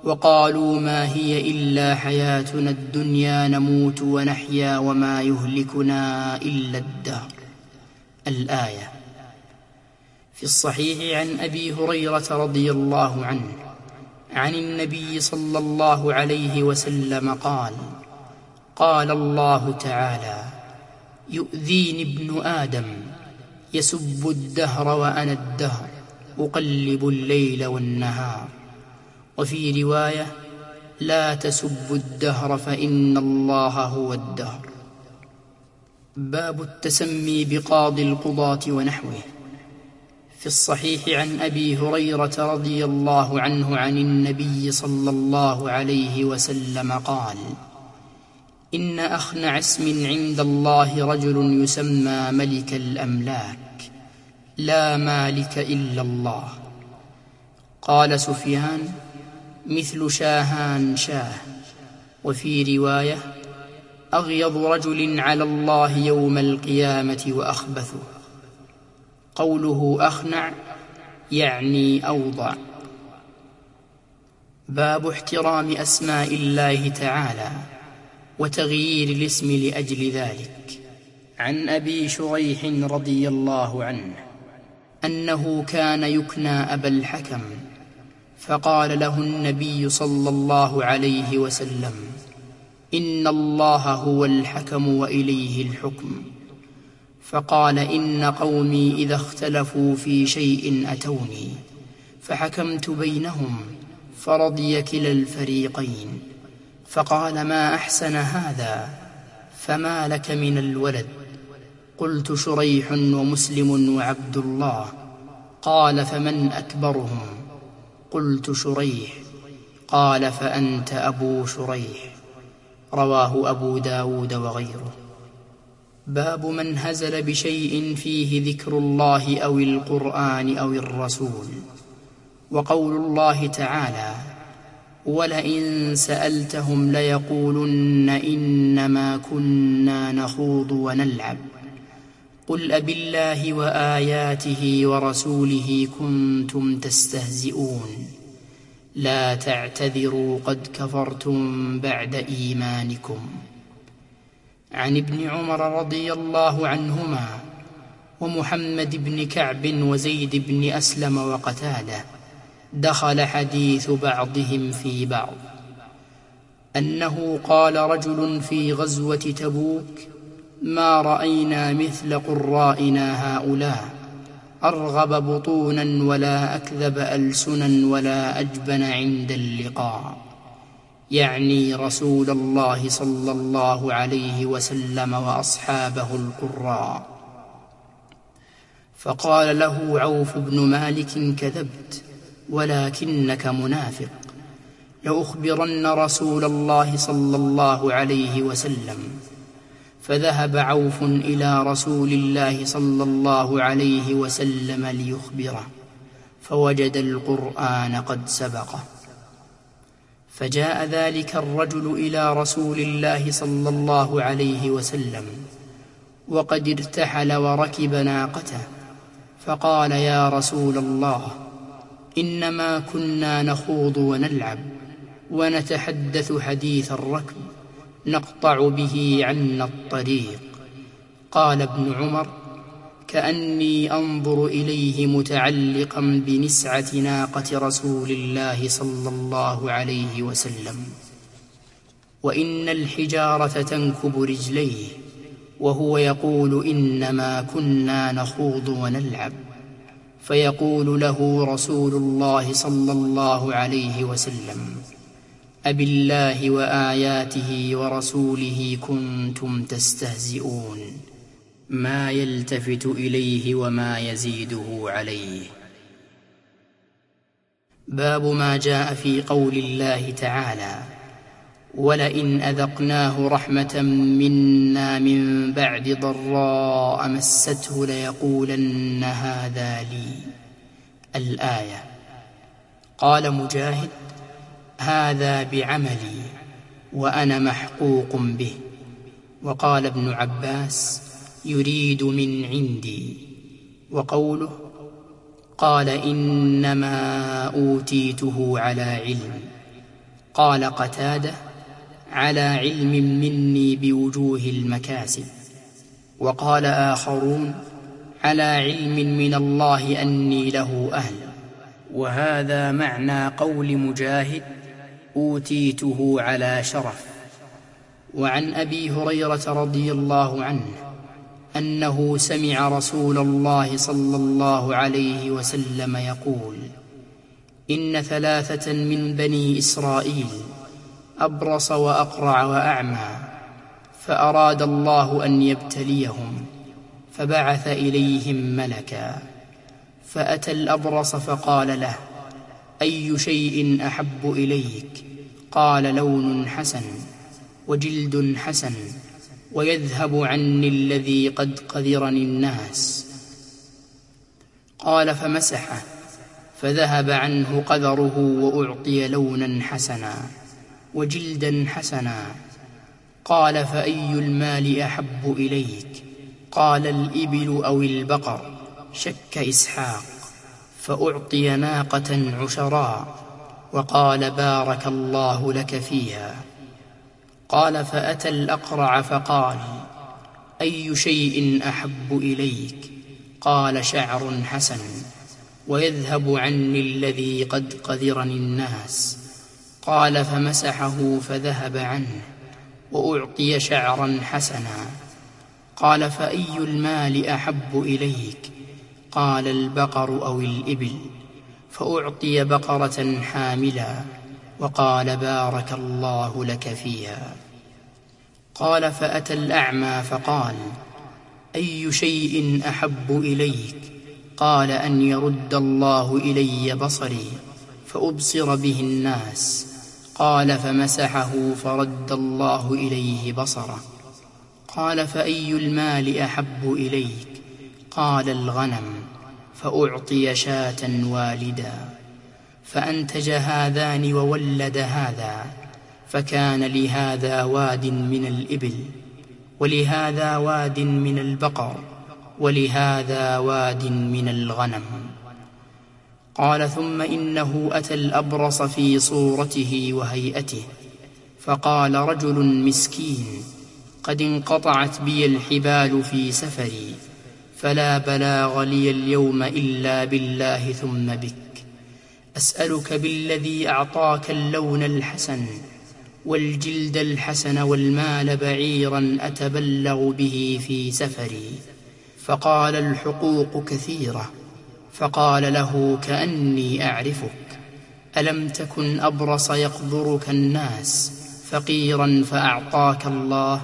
وقالوا ما هي إلا حياتنا الدنيا نموت ونحيا وما يهلكنا إلا الدهر. الآية. في الصحيح عن أبي هريرة رضي الله عنه عن النبي صلى الله عليه وسلم قال قال الله تعالى يؤذيني ابن آدم يسب الدهر وأنا الدهر أقلب الليل والنهار. وفي رواية لا تسبوا الدهر فإن الله هو الدهر. باب التسمي بقاضي القضاة ونحوه. في الصحيح عن أبي هريرة رضي الله عنه عن النبي صلى الله عليه وسلم قال إن أخنع اسم عند الله رجل يسمى ملك الأملاك لا مالك إلا الله. قال سفيان مثل شاهان شاه. وفي رواية أغيض رجل على الله يوم القيامة وأخبثه. قوله أخنع يعني أوضع. باب احترام أسماء الله تعالى. وتغيير الاسم لأجل ذلك. عن أبي شريح رضي الله عنه. أنه كان يكنى أبا الحكم فقال له النبي صلى الله عليه وسلم إن الله هو الحكم وإليه الحكم. فقال إن قومي إذا اختلفوا في شيء أتوني فحكمت بينهم فرضي كلا الفريقين. فقال ما أحسن هذا؟ فما لك من الولد؟ قلت شريح ومسلم وعبد الله. قال فمن أكبرهم؟ قلت شريح. قال فأنت أبو شريح. رواه أبو داود وغيره. باب من هزل بشيء فيه ذكر الله أو القرآن أو الرسول. وقول الله تعالى ولئن سألتهم ليقولن إنما كنا نخوض ونلعب. قل أبالله وآياته ورسوله كنتم تستهزئون. لا تعتذروا قد كفرتم بعد إيمانكم. عن ابن عمر رضي الله عنهما ومحمد بن كعب وزيد بن أسلم وقتاده دخل حديث بعضهم في بعض. أنه قال رجل في غزوة تبوك ما رأينا مثل قرائنا هؤلاء أرغب بطونا ولا أكذب ألسنا ولا أجبن عند اللقاء يعني رسول الله صلى الله عليه وسلم وأصحابه القراء. فقال له عوف بن مالك كذبت ولكنك منافق. لأخبرن رسول الله صلى الله عليه وسلم. فذهب عوف إلى رسول الله صلى الله عليه وسلم ليخبره. فوجد القرآن قد سبقه. فجاء ذلك الرجل إلى رسول الله صلى الله عليه وسلم. وقد ارتحل وركب ناقته. فقال يا رسول الله إنما كنا نخوض ونلعب ونتحدث حديث الركب نقطع به عنا الطريق. قال ابن عمر كأني أنظر إليه متعلقا بنسعة ناقة رسول الله صلى الله عليه وسلم. وإن الحجارة تنكب رجليه وهو يقول إنما كنا نخوض ونلعب. فيقول له رسول الله صلى الله عليه وسلم أبالله وآياته ورسوله كنتم تستهزئون. ما يلتفت إليه وما يزيده عليه. باب ما جاء في قول الله تعالى ولئن أذقناه رحمة منا من بعد ضراء مسته ليقولن هذا لي. الآية. قال مجاهد هذا بعملي وأنا محقوق به. وقال ابن عباس يريد من عندي. وقوله قال إنما أوتيته على علم. قال قتادة على علم مني بوجوه المكاسب. وقال آخرون على علم من الله أني له أهل. وهذا معنى قول مجاهد أوتيته على شرف. وعن أبي هريرة رضي الله عنه أنه سمع رسول الله صلى الله عليه وسلم يقول إن ثلاثة من بني إسرائيل أبرص وأقرع وأعمى فأراد الله أن يبتليهم فبعث إليهم ملكا فأتى الأبرص فقال له أي شيء أحب إليك؟ قال لون حسن وجلد حسن ويذهب عني الذي قد قذرني الناس. قال فمسحه فذهب عنه قذره وأعطي لونا حسنا. وجلدا حسنا. قال فأي المال أحب إليك؟ قال الإبل أو البقر. شك إسحاق. فأعطي ناقة عشراء وقال بارك الله لك فيها. قال فأتى الأقرع فقال أي شيء أحب إليك؟ قال شعر حسن. ويذهب عني الذي قد قذرني الناس. قال فمسحه فذهب عنه وأعطي شعرا حسنا. قال فأي المال أحب إليك؟ قال البقر أو الإبل. فأعطي بقرة حاملا وقال بارك الله لك فيها. قال فأتى الأعمى فقال أي شيء أحب إليك؟ قال أن يرد الله إلي بصري فأبصر به الناس قال فمسحه فرد الله إليه بصره. قال فأي المال أحب إليك؟ قال الغنم فأعطي شاة والدا. فأنتج هذان وولد هذا فكان لهذا واد من الإبل ولهذا واد من البقر ولهذا واد من الغنم. قال ثم إنه أتى الأبرص في صورته وهيئته فقال رجل مسكين قد انقطعت بي الحبال في سفري فلا بلاغ لي اليوم إلا بالله ثم بك. أسألك بالذي أعطاك اللون الحسن والجلد الحسن والمال بعيرا أتبلغ به في سفري. فقال الحقوق كثيرة. فقال له كأني أعرفك. ألم تكن أبرص يقدرك الناس فقيرا فأعطاك الله؟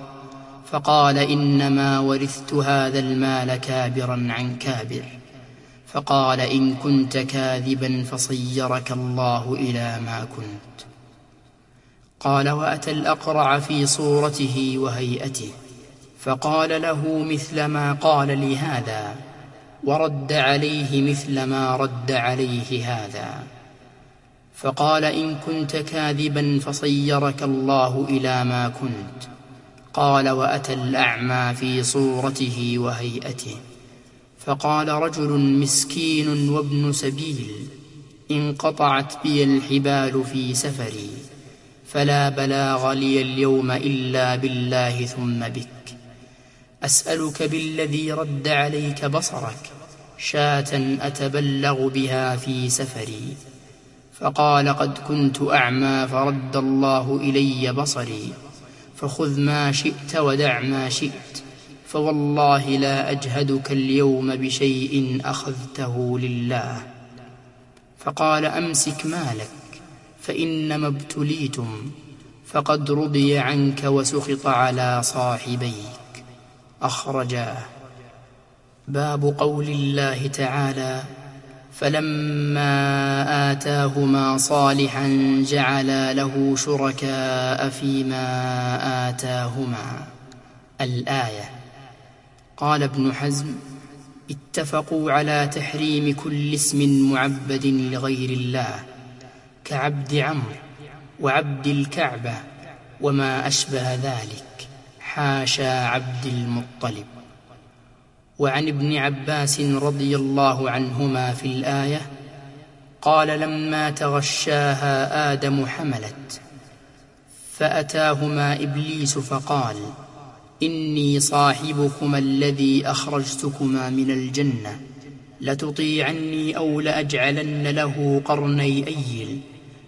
فقال إنما ورثت هذا المال كابرا عن كابر. فقال إن كنت كاذبا فصيرك الله إلى ما كنت. قال وأتى الأقرع في صورته وهيئته. فقال له مثل ما قال لي هذا ورد عليه مثل ما رد عليه هذا. فقال إن كنت كاذبا فصيرك الله إلى ما كنت. قال وأتى الأعمى في صورته وهيئته. فقال رجل مسكين وابن سبيل انقطعت بي الحبال في سفري فلا بلاغ لي اليوم إلا بالله ثم بك أسألك بالذي رد عليك بصرك شاة أتبلغ بها في سفري. فقال قد كنت أعمى فرد الله إلي بصري. فخذ ما شئت ودع ما شئت فوالله لا أجهدك اليوم بشيء أخذته لله. فقال أمسك مالك فإنما ابتليتم فقد رضي عنك وسخط على صاحبيك. أخرجاه باب قول الله تعالى فلما آتاهما صالحا جعلا له شركاء فيما آتاهما. الآية. قال ابن حزم اتفقوا على تحريم كل اسم معبد لغير الله كعبد عمرو وعبد الكعبة وما أشبه ذلك. حاشا عبد المطلب. وعن ابن عباس رضي الله عنهما في الآية قال لما تغشاها آدم حملت فأتاهما إبليس فقال إني صاحبكما الذي أخرجتكما من الجنة لتطيعني أو لأجعلن له قرني أيل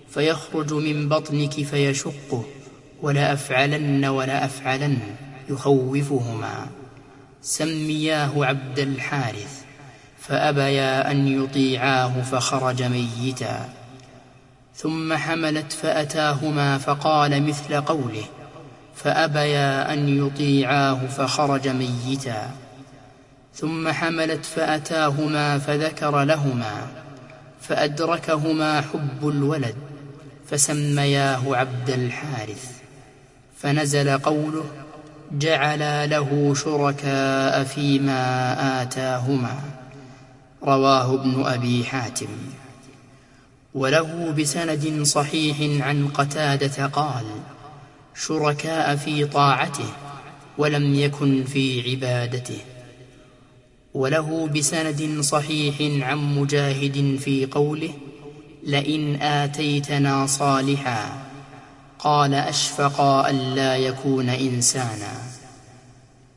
فيخرج من بطنك فيشقه. ولأفعلن ولأفعلن يخوفهما. سمياه عبد الحارث فأبيا أن يطيعاه فخرج ميتا. ثم حملت فأتاهما فقال مثل قوله فأبيا أن يطيعاه فخرج ميتا. ثم حملت فأتاهما فذكر لهما فأدركهما حب الولد فسمياه عبد الحارث. فنزل قوله جعلا له شركاء فيما آتاهما. رواه ابن أبي حاتم. وله بسند صحيح عن قتادة قال شركاء في طاعته ولم يكن في عبادته. وله بسند صحيح عن مجاهد في قوله لئن آتيتنا صالحا قال أشفقا ألا يكون إنسانا.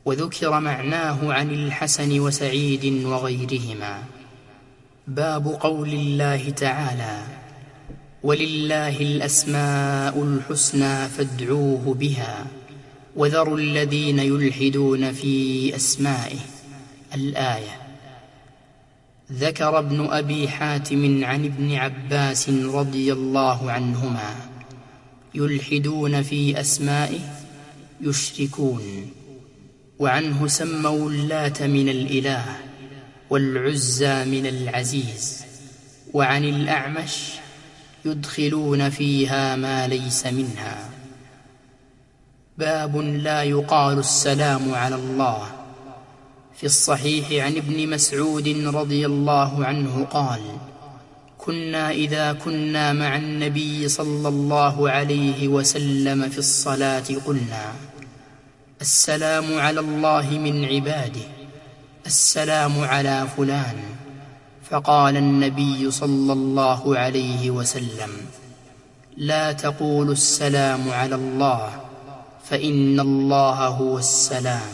وذكر معناه عن الحسن وسعيد وغيرهما. باب قول الله تعالى ولله الأسماء الحسنى فادعوه بها وذروا الذين يلحدون في أسمائه. الآية ذكر ابن أبي حاتم عن ابن عباس رضي الله عنهما يلحدون في أسمائه يشركون وعنه سموا اللات من الإله والعزى من العزيز وعن الأعمش يدخلون فيها ما ليس منها. باب لا يقال السلام على الله. في الصحيح عن ابن مسعود رضي الله عنه قال كنا إذا كنا مع النبي صلى الله عليه وسلم في الصلاة قلنا السلام على الله من عباده السلام على فلان. فقال النبي صلى الله عليه وسلم لا تقولوا السلام على الله فإن الله هو السلام.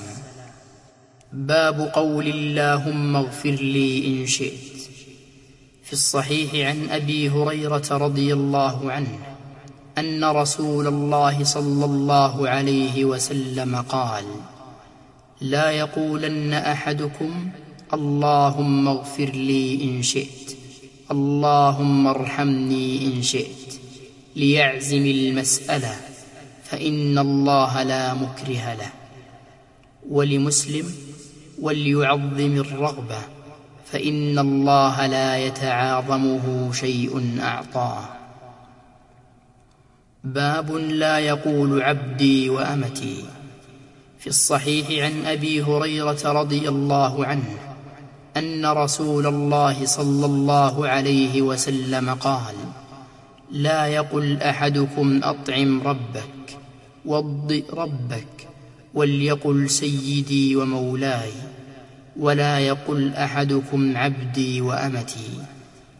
باب قول اللهم اغفر لي إن شئت. في الصحيح عن أبي هريرة رضي الله عنه أن رسول الله صلى الله عليه وسلم قال لا يقولن أحدكم اللهم اغفر لي إن شئت اللهم ارحمني إن شئت ليعزم المسألة فإن الله لا مكره له ولمسلم وليعظم الرغبة فإن الله لا يتعاظمه شيء أعطاه. باب لا يقول عبدي وأمتي. في الصحيح عن أبي هريرة رضي الله عنه أن رسول الله صلى الله عليه وسلم قال لا يقل أحدكم أطعم ربك وضئ ربك وليقل سيدي ومولاي ولا يقل أحدكم عبدي وأمتي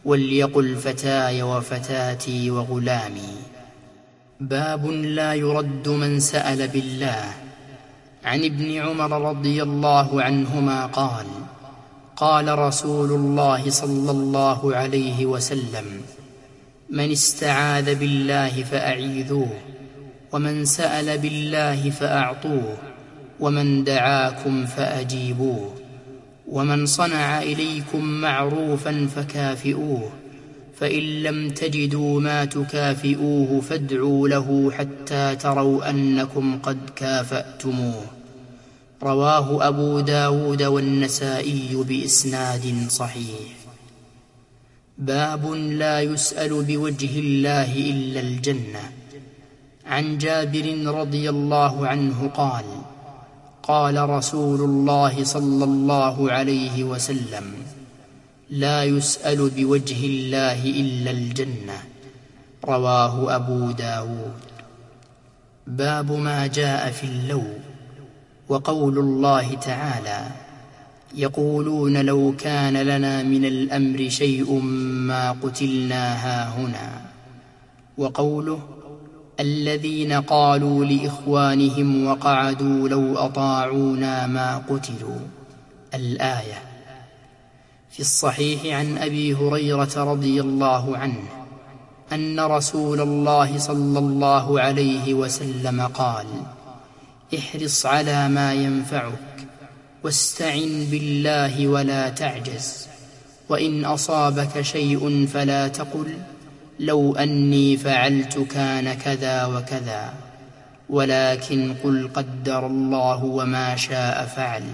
وليقل فتاي وفتاتي وغلامي. باب لا يرد من سأل بالله. عن ابن عمر رضي الله عنهما قال قال رسول الله صلى الله عليه وسلم من استعاذ بالله فأعيذوه ومن سأل بالله فأعطوه ومن دعاكم فأجيبوه. ومن صنع إليكم معروفا فكافئوه فإن لم تجدوا ما تكافئوه فادعوا له حتى تروا أنكم قد كافأتموه. رواه أبو داود والنسائي بإسناد صحيح. باب لا يسأل بوجه الله إلا الجنة. عن جابر رضي الله عنه قال قال رسول الله صلى الله عليه وسلم لا يسأل بوجه الله إلا الجنة. رواه أبو داود. باب ما جاء في اللو. وقول الله تعالى يقولون لو كان لنا من الأمر شيء ما قتلنا هاهنا وقوله الذين قالوا لإخوانهم وقعدوا لو أطاعونا ما قتلوا. الآية في الصحيح عن أبي هريرة رضي الله عنه أن رسول الله صلى الله عليه وسلم قال احرص على ما ينفعك واستعن بالله ولا تعجز وإن أصابك شيء فلا تقل لو أني فعلت كان كذا وكذا ولكن قل قدر الله وما شاء فعل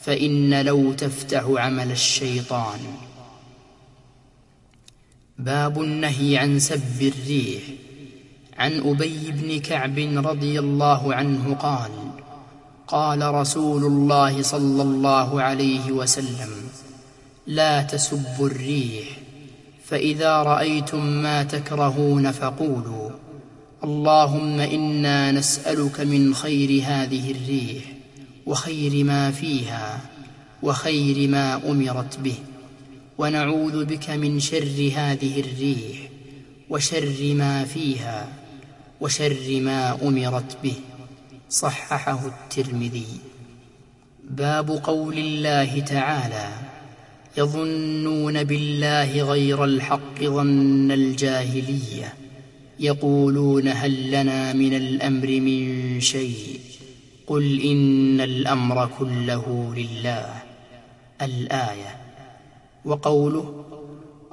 فإن لو تفتح عمل الشيطان. باب النهي عن سب الريح عن أبي بن كعب رضي الله عنه قال قال رسول الله صلى الله عليه وسلم لا تسبوا الريح فإذا رأيتم ما تكرهون فقولوا اللهم إنا نسألك من خير هذه الريح وخير ما فيها وخير ما أمرت به ونعوذ بك من شر هذه الريح وشر ما فيها وشر ما أمرت به صححه الترمذي باب قول الله تعالى يظنون بالله غير الحق ظن الجاهلية. يقولون هل لنا من الأمر من شيء. قل إن الأمر كله لله. الآية. وقوله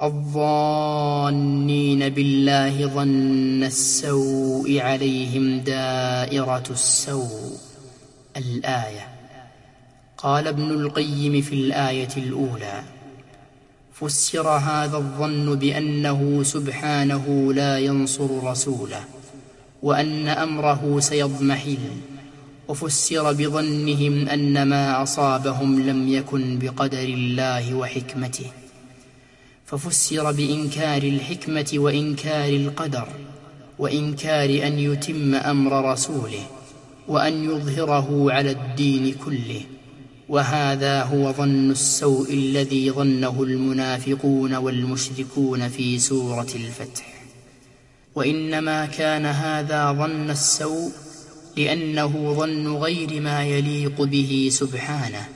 الظانين بالله ظن السوء عليهم دائرة السوء. الآية. قال ابن القيم في الآية الأولى. فسر هذا الظن بأنه سبحانه لا ينصر رسوله وأن أمره سيضمحل وفسر بظنهم أن ما أصابهم لم يكن بقدر الله وحكمته. ففسر بإنكار الحكمة وإنكار القدر وإنكار أن يتم أمر رسوله وأن يظهره على الدين كله. وهذا هو ظن السوء الذي ظنه المنافقون والمشركون في سورة الفتح. وإنما كان هذا ظن السوء لأنه ظن غير ما يليق به سبحانه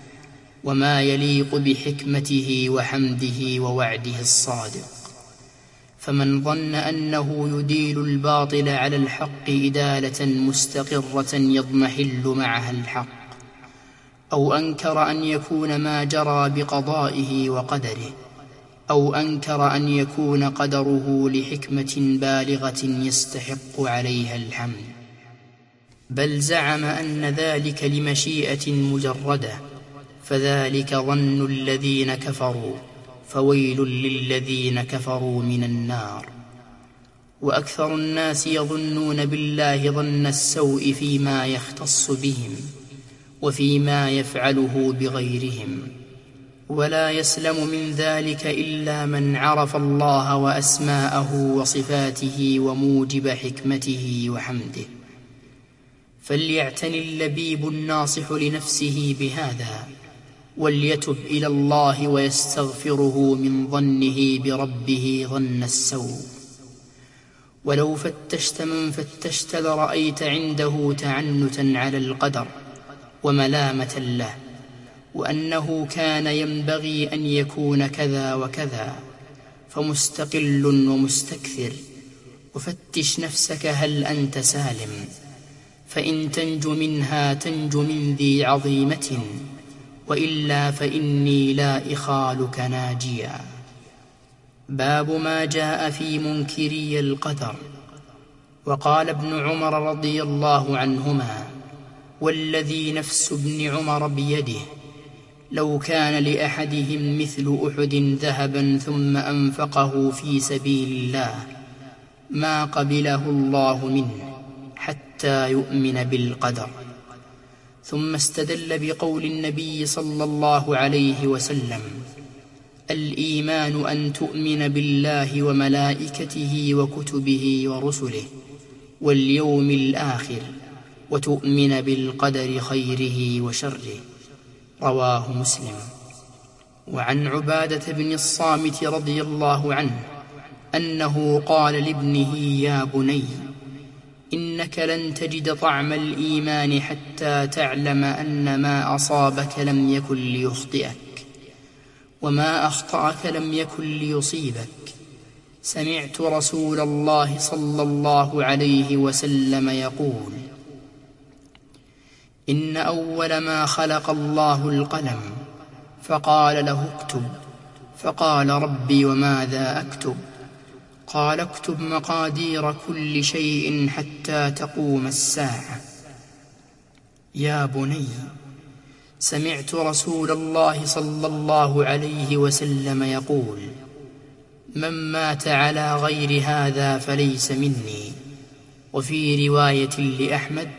وما يليق بحكمته وحمده ووعده الصادق. فمن ظن أنه يديل الباطل على الحق إدالة مستقرة يضمحل معها الحق أو أنكر أن يكون ما جرى بقضائه وقدره أو أنكر أن يكون قدره لحكمة بالغة يستحق عليها الحمد. بل زعم أن ذلك لمشيئة مجردة فذلك ظن الذين كفروا فويل للذين كفروا من النار. وأكثر الناس يظنون بالله ظن السوء فيما يختص بهم. وفيما يفعله بغيرهم. ولا يسلم من ذلك إلا من عرف الله وأسماءه وصفاته وموجب حكمته وحمده. فليعتني اللبيب الناصح لنفسه بهذا وليتب إلى الله ويستغفره من ظنه بربه ظن السوء. ولو فتشت من فتشت لرأيت عنده تعنتا على القدر وملامة له وأنه كان ينبغي أن يكون كذا وكذا فمستقل ومستكثر وفتش نفسك هل أنت سالم فإن تنج منها تنج من ذي عظيمة وإلا فإني لا إخالك ناجيا. باب ما جاء في منكري القدر وقال ابن عمر رضي الله عنهما والذي نفس ابن عمر بيده. لو كان لأحدهم مثل أحد ذهبا ثم أنفقه في سبيل الله ما قبله الله منه حتى يؤمن بالقدر. ثم استدل بقول النبي صلى الله عليه وسلم الإيمان أن تؤمن بالله وملائكته وكتبه ورسله واليوم الآخر. وتؤمن بالقدر خيره وشره. رواه مسلم. وعن عبادة بن الصامت رضي الله عنه أنه قال لابنه يا بني إنك لن تجد طعم الإيمان حتى تعلم أن ما أصابك لم يكن ليخطئك وما أخطأك لم يكن ليصيبك. سمعت رسول الله صلى الله عليه وسلم يقول إن أول ما خلق الله القلم فقال له اكتب فقال ربي وماذا أكتب؟ قال اكتب مقادير كل شيء حتى تقوم الساعة. يا بني سمعت رسول الله صلى الله عليه وسلم يقول من مات على غير هذا فليس مني. وفي رواية لأحمد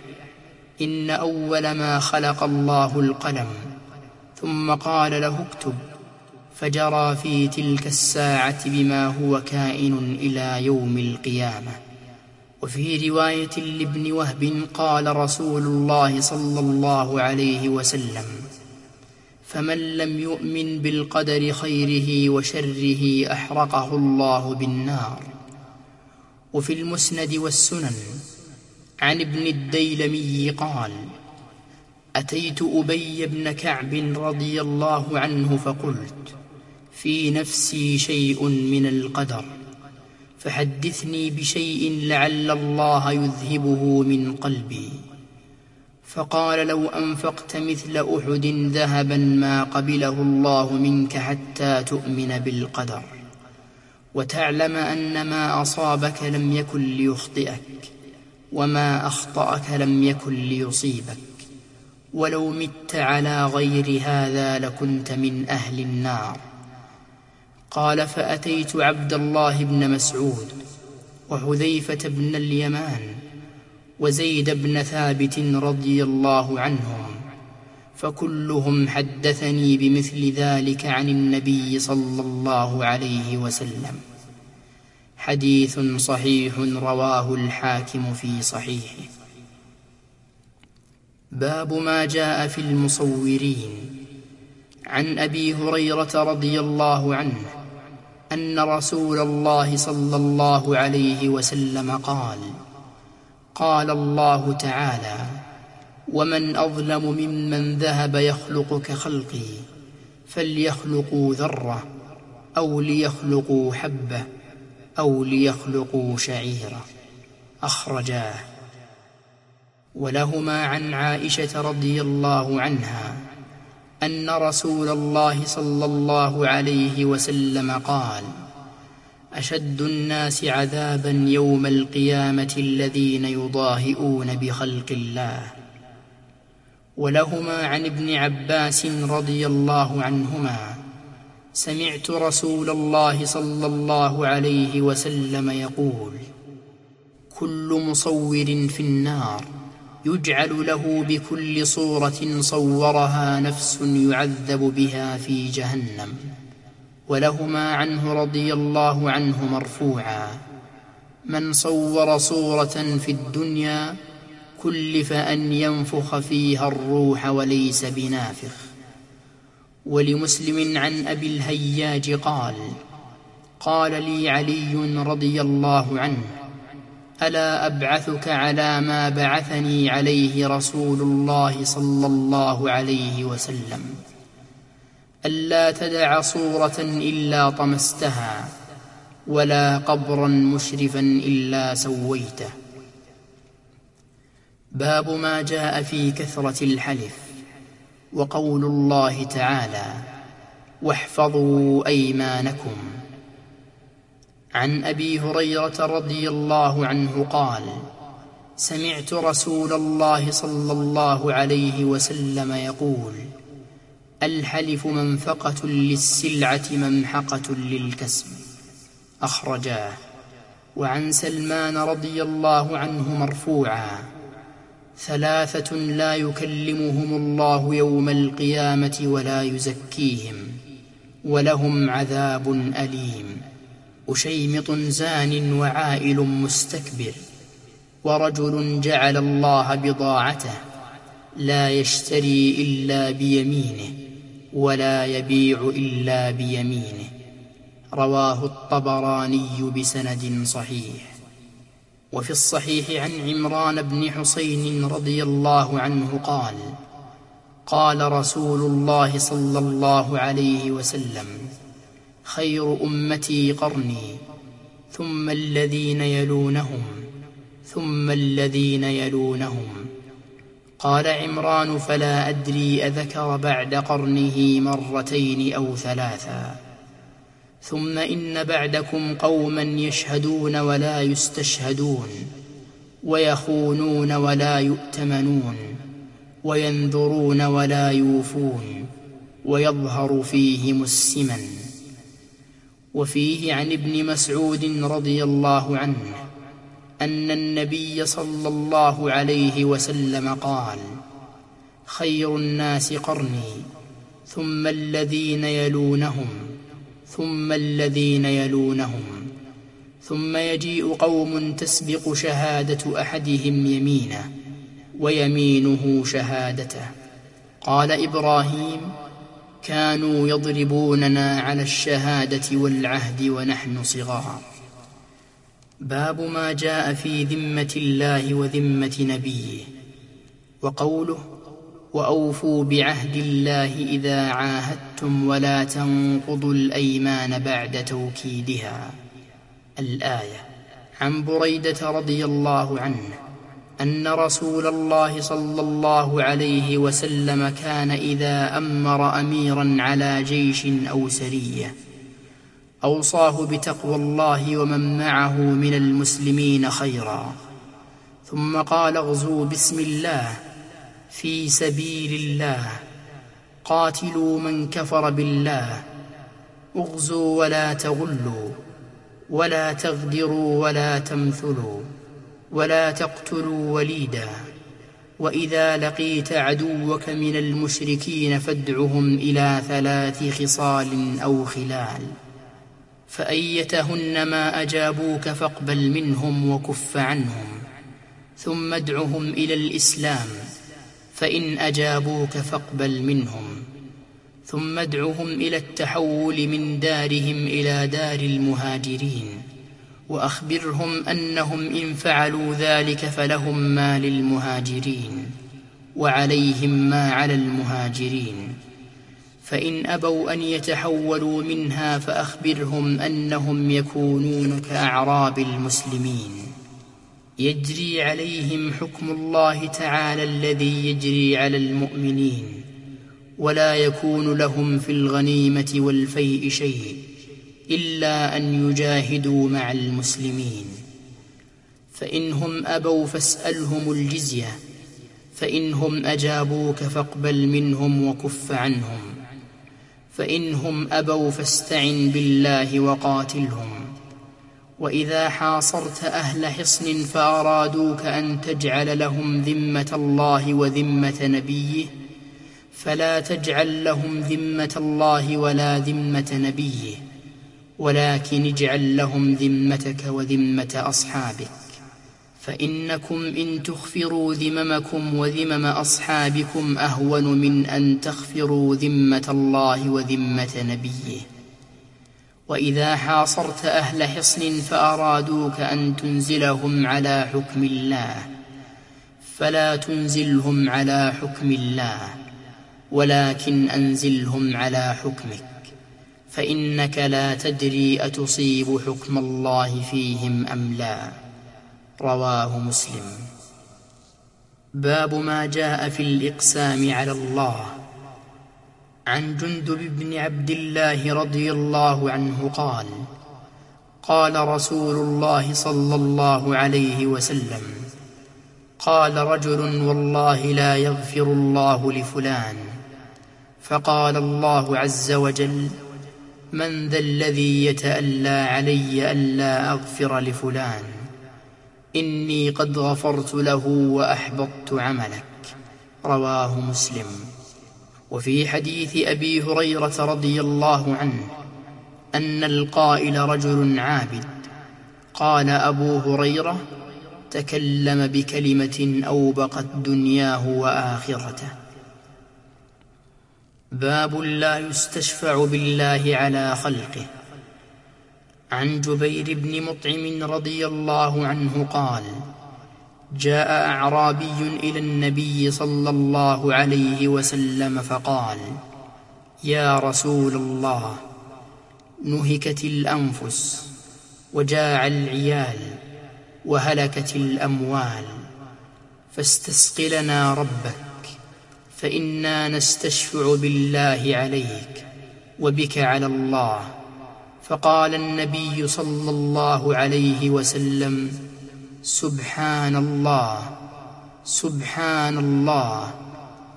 إن أول ما خلق الله القلم ثم قال له اكتب فجرى في تلك الساعة بما هو كائن إلى يوم القيامة. وفي رواية لابن وهب قال رسول الله صلى الله عليه وسلم فمن لم يؤمن بالقدر خيره وشره أحرقه الله بالنار. وفي المسند والسنن عن ابن الديلمي قال أتيت أبي بن كعب رضي الله عنه فقلت في نفسي شيء من القدر فحدثني بشيء لعل الله يذهبه من قلبي. فقال لو أنفقت مثل أحد ذهبا ما قبله الله منك حتى تؤمن بالقدر وتعلم أن ما أصابك لم يكن ليخطئك. وما أخطأك لم يكن ليصيبك. ولو مت على غير هذا لكنت من أهل النار. قال فأتيت عبد الله بن مسعود وحذيفة بن اليمان وزيد بن ثابت رضي الله عنهم فكلهم حدثني بمثل ذلك عن النبي صلى الله عليه وسلم. حديث صحيح رواه الحاكم في صحيحه. باب ما جاء في المصورين. عن أبي هريرة رضي الله عنه أن رسول الله صلى الله عليه وسلم قال قال الله تعالى ومن أظلم ممن ذهب يخلق كخلقي فليخلقوا ذرة أو ليخلقوا حبة أو ليخلقوا شعيرة أخرجاه. ولهما عن عائشة رضي الله عنها أن رسول الله صلى الله عليه وسلم قال أشد الناس عذابا يوم القيامة الذين يضاهئون بخلق الله. ولهما عن ابن عباس رضي الله عنهما سمعت رسول الله صلى الله عليه وسلم يقول كل مصور في النار يجعل له بكل صورة صورها نفس يعذب بها في جهنم ولهما عنه رضي الله عنه مرفوعا من صور صورة في الدنيا كلف أن ينفخ فيها الروح وليس بنافخ. ولمسلم عن أبي الهياج قال قال لي علي رضي الله عنه ألا أبعثك على ما بعثني عليه رسول الله صلى الله عليه وسلم؟ ألا تدع صورة إلا طمستها ولا قبرا مشرفا إلا سويته. باب ما جاء في كثرة الحلف. وقول الله تعالى واحفظوا أيمانكم. عن أبي هريرة رضي الله عنه قال سمعت رسول الله صلى الله عليه وسلم يقول الحلف منفقة للسلعة ممحقة للكسب. أخرجاه. وعن سلمان رضي الله عنه مرفوعا ثلاثة لا يكلمهم الله يوم القيامة ولا يزكيهم ولهم عذاب أليم. أشيمط زان وعائل مستكبر ورجل جعل الله بضاعته لا يشتري إلا بيمينه ولا يبيع إلا بيمينه. رواه الطبراني بسند صحيح. وفي الصحيح عن عمران بن حسين رضي الله عنه قال قال رسول الله صلى الله عليه وسلم خير أمتي قرني ثم الذين يلونهم ثم الذين يلونهم. قال عمران فلا أدري أذكر بعد قرنه مرتين أو ثلاثا. ثم إن بعدكم قوما يشهدون ولا يستشهدون ويخونون ولا يؤتمنون وينذرون ولا يوفون ويظهر فيهم السمن وفيه عن ابن مسعود رضي الله عنه أن النبي صلى الله عليه وسلم قال خير الناس قرني ثم الذين يلونهم ثم الذين يلونهم. ثم يجيء قوم تسبق شهادة أحدهم يمينه ويمينه شهادته. قال إبراهيم كانوا يضربوننا على الشهادة والعهد ونحن صغار. باب ما جاء في ذمة الله وذمة نبيه. وقوله وأوفوا بعهد الله إذا عاهدتم ولا تنقضوا الأيمان بعد توكيدها. الآية عن بريدة رضي الله عنه أن رسول الله صلى الله عليه وسلم كان إذا أمر أميرا على جيش أو سرية أوصاه بتقوى الله ومن معه من المسلمين خيرا. ثم قال اغزوا بسم الله في سبيل الله. قاتلوا من كفر بالله. اغزوا ولا تغلوا. ولا تغدروا ولا تمثلوا. ولا تقتلوا وليدا. وإذا لقيت عدوك من المشركين فادعهم إلى ثلاث خصال أو خلال. فأيتهن ما أجابوك فاقبل منهم وكف عنهم. ثم ادعهم إلى الإسلام. فإن أجابوك فاقبل منهم ثم ادعهم إلى التحول من دارهم إلى دار المهاجرين وأخبرهم أنهم إن فعلوا ذلك فلهم ما للمهاجرين وعليهم ما على المهاجرين. فإن أبوا أن يتحولوا منها فأخبرهم أنهم يكونون كأعراب المسلمين. يجري عليهم حكم الله تعالى الذي يجري على المؤمنين ولا يكون لهم في الغنيمة والفيء شيء إلا أن يجاهدوا مع المسلمين. فإنهم أبوا فاسألهم الجزية فإنهم أجابوك فاقبل منهم وكف عنهم فإنهم أبوا فاستعن بالله وقاتلهم. وإذا حاصرت أهل حصن فأرادوك أن تجعل لهم ذمة الله وذمة نبيه فلا تجعل لهم ذمة الله ولا ذمة نبيه ولكن اجعل لهم ذمتك وذمة أصحابك. فإنكم إن تخفروا ذممكم وذمم أصحابكم أهون من أن تخفروا ذمة الله وذمة نبيه. وإذا حاصرت أهل حصن فأرادوك أن تنزلهم على حكم الله. فلا تنزلهم على حكم الله ولكن أنزلهم على حكمك. فإنك لا تدري أتصيب حكم الله فيهم أم لا. رواه مسلم. باب ما جاء في الإقسام على الله. عن جندب بن عبد الله رضي الله عنه قال قال رسول الله صلى الله عليه وسلم قال رجل والله لا يغفر الله لفلان. فقال الله عز وجل من ذا الذي يتألى علي ألا أغفر لفلان؟ إني قد غفرت له وأحبطت عملك. رواه مسلم. وفي حديث أبي هريرة رضي الله عنه أن القائل رجل عابد قال أبو هريرة تكلم بكلمة أوبقت دنياه وآخرته. باب لا يستشفع بالله على خلقه. عن جبير بن مطعم رضي الله عنه قال جاء أعرابي إلى النبي صلى الله عليه وسلم فقال يا رسول الله نهكت الأنفس وجاع العيال وهلكت الأموال فاستسق لنا ربك فإنا نستشفع بالله عليك وبك على الله. فقال النبي صلى الله عليه وسلم سبحان الله سبحان الله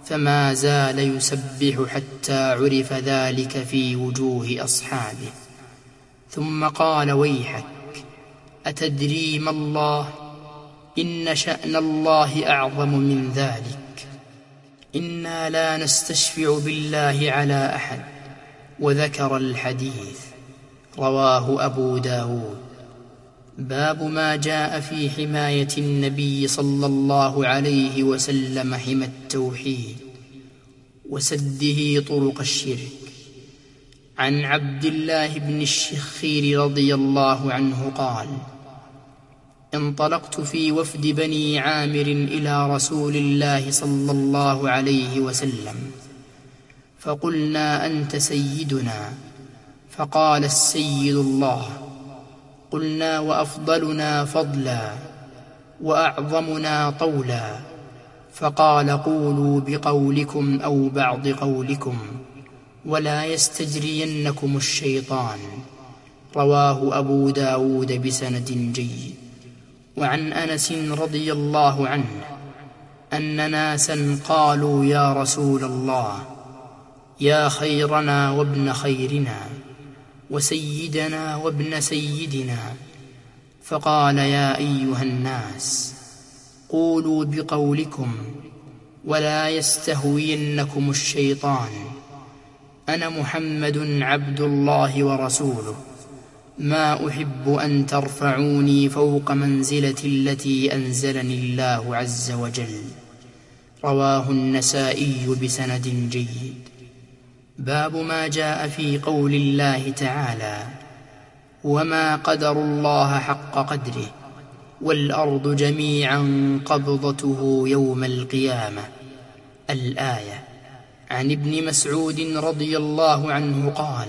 فما زال يسبح حتى عرف ذلك في وجوه أصحابه. ثم قال ويحك أتدري ما الله؟ إن شأن الله أعظم من ذلك. إنا لا نستشفع بالله على أحد وذكر الحديث رواه أبو داود. باب ما جاء في حماية النبي صلى الله عليه وسلم حمى التوحيد وسده طرق الشرك. عن عبد الله بن الشخير رضي الله عنه قال انطلقت في وفد بني عامر إلى رسول الله صلى الله عليه وسلم فقلنا أنت سيدنا. فقال السيد الله قلنا وأفضلنا فضلا وأعظمنا طولا فقال قولوا بقولكم أو بعض قولكم ولا يستجرينكم الشيطان رواه أبو داود بسند جيد وعن أنس رضي الله عنه أن ناسا قالوا يا رسول الله يا خيرنا وابن خيرنا وسيدنا وابن سيدنا فقال يا أيها الناس قولوا بقولكم ولا يستهوينكم الشيطان. أنا محمد عبد الله ورسوله. ما أحب أن ترفعوني فوق منزلتي التي أنزلني الله عز وجل. رواه النسائي بسند جيد. باب ما جاء في قول الله تعالى وما قدر الله حق قدره والأرض جميعا قبضته يوم القيامة. الآية عن ابن مسعود رضي الله عنه قال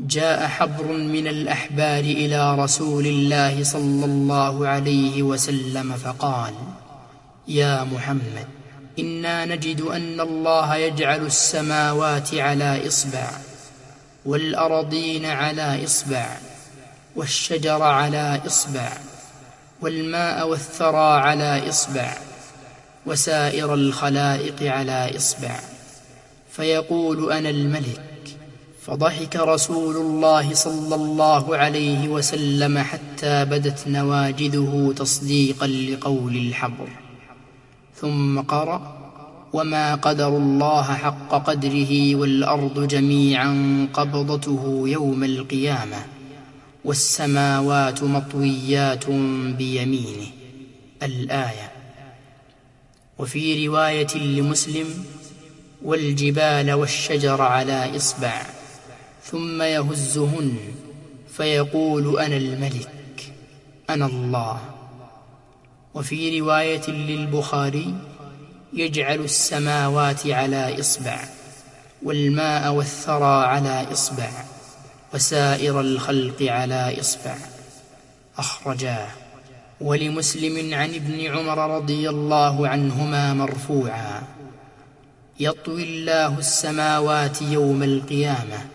جاء حبر من الأحبار إلى رسول الله صلى الله عليه وسلم فقال يا محمد إنا نجد أن الله يجعل السماوات على إصبع والأرضين على إصبع والشجر على إصبع والماء والثرى على إصبع وسائر الخلائق على إصبع فيقول أنا الملك فضحك رسول الله صلى الله عليه وسلم حتى بدت نواجذه تصديقا لقول الحبر ثم قرأ وما قدر الله حق قدره والأرض جميعا قبضته يوم القيامة والسماوات مطويات بيمينه. الآية. وفي رواية لمسلم والجبال والشجر على إصبع ثم يهزهن فيقول أنا الملك أنا الله. وفي رواية للبخاري يجعل السماوات على إصبع والماء والثرى على إصبع وسائر الخلق على إصبع. أخرجاه ولمسلم عن ابن عمر رضي الله عنهما مرفوعا يطوي الله السماوات يوم القيامة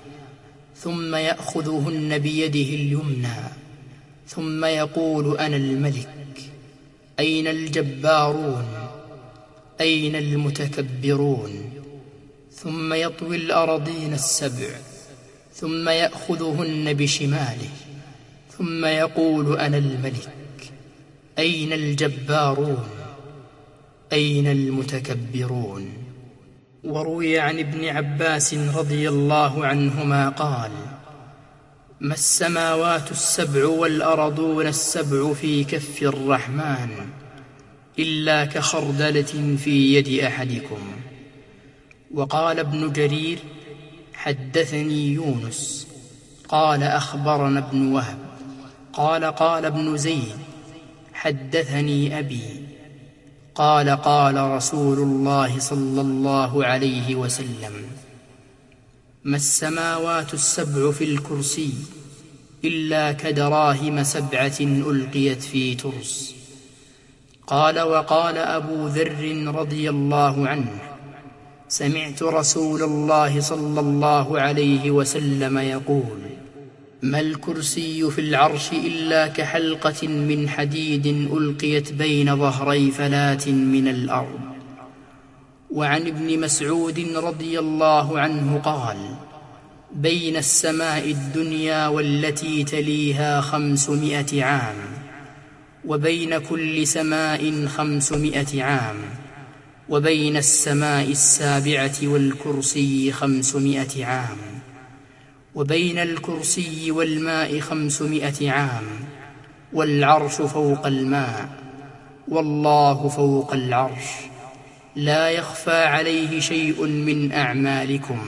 ثم يأخذهن بيده اليمنى ثم يقول أنا الملك. أين الجبارون؟ أين المتكبرون؟ ثم يطوي الأرضين السبع ثم يأخذهن بشماله ثم يقول أنا الملك أين الجبارون؟ أين المتكبرون؟ وروي عن ابن عباس رضي الله عنهما قال ما السماوات السبع والأرضون السبع في كف الرحمن إلا كخردلة في يد أحدكم. وقال ابن جرير حدثني يونس قال أخبرنا ابن وهب قال قال ابن زيد حدثني أبي قال قال رسول الله صلى الله عليه وسلم. ما السماوات السبع في الكرسي إلا كدراهم سبعة ألقيت في ترس. قال وقال أبو ذر رضي الله عنه سمعت رسول الله صلى الله عليه وسلم يقول ما الكرسي في العرش إلا كحلقة من حديد ألقيت بين ظهري فلاة من الأرض. وعن ابن مسعود رضي الله عنه قال بين السماء الدنيا والتي تليها خمسمائة عام وبين كل سماء خمسمائة عام وبين السماء السابعة والكرسي خمسمائة عام وبين الكرسي والماء خمسمائة عام والعرش فوق الماء والله فوق العرش. لا يخفى عليه شيء من أعمالكم.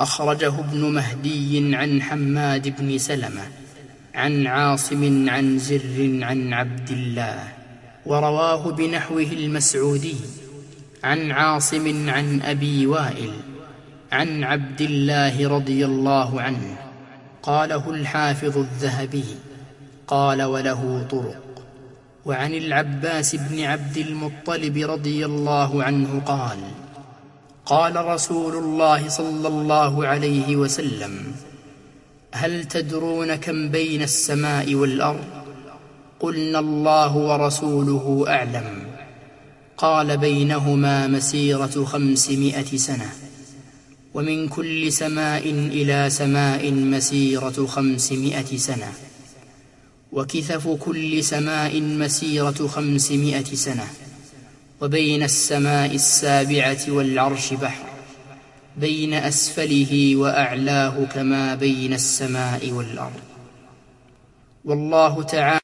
أخرجه ابن مهدي عن حماد بن سلمة عن عاصم عن زر عن عبد الله ورواه بنحوه المسعودي عن عاصم عن أبي وائل عن عبد الله رضي الله عنه قاله الحافظ الذهبي قال وله طرق. وعن العباس بن عبد المطلب رضي الله عنه قال قال رسول الله صلى الله عليه وسلم هل تدرون كم بين السماء والأرض؟ قلنا الله ورسوله أعلم. قال بينهما مسيرة خمسمائة سنة ومن كل سماء إلى سماء مسيرة خمسمائة سنة. وكثف كل سماء مسيرة خمسمائة سنة وبين السماء السابعة والعرش بحر بين أسفله وأعلاه كما بين السماء والأرض. والله تعالى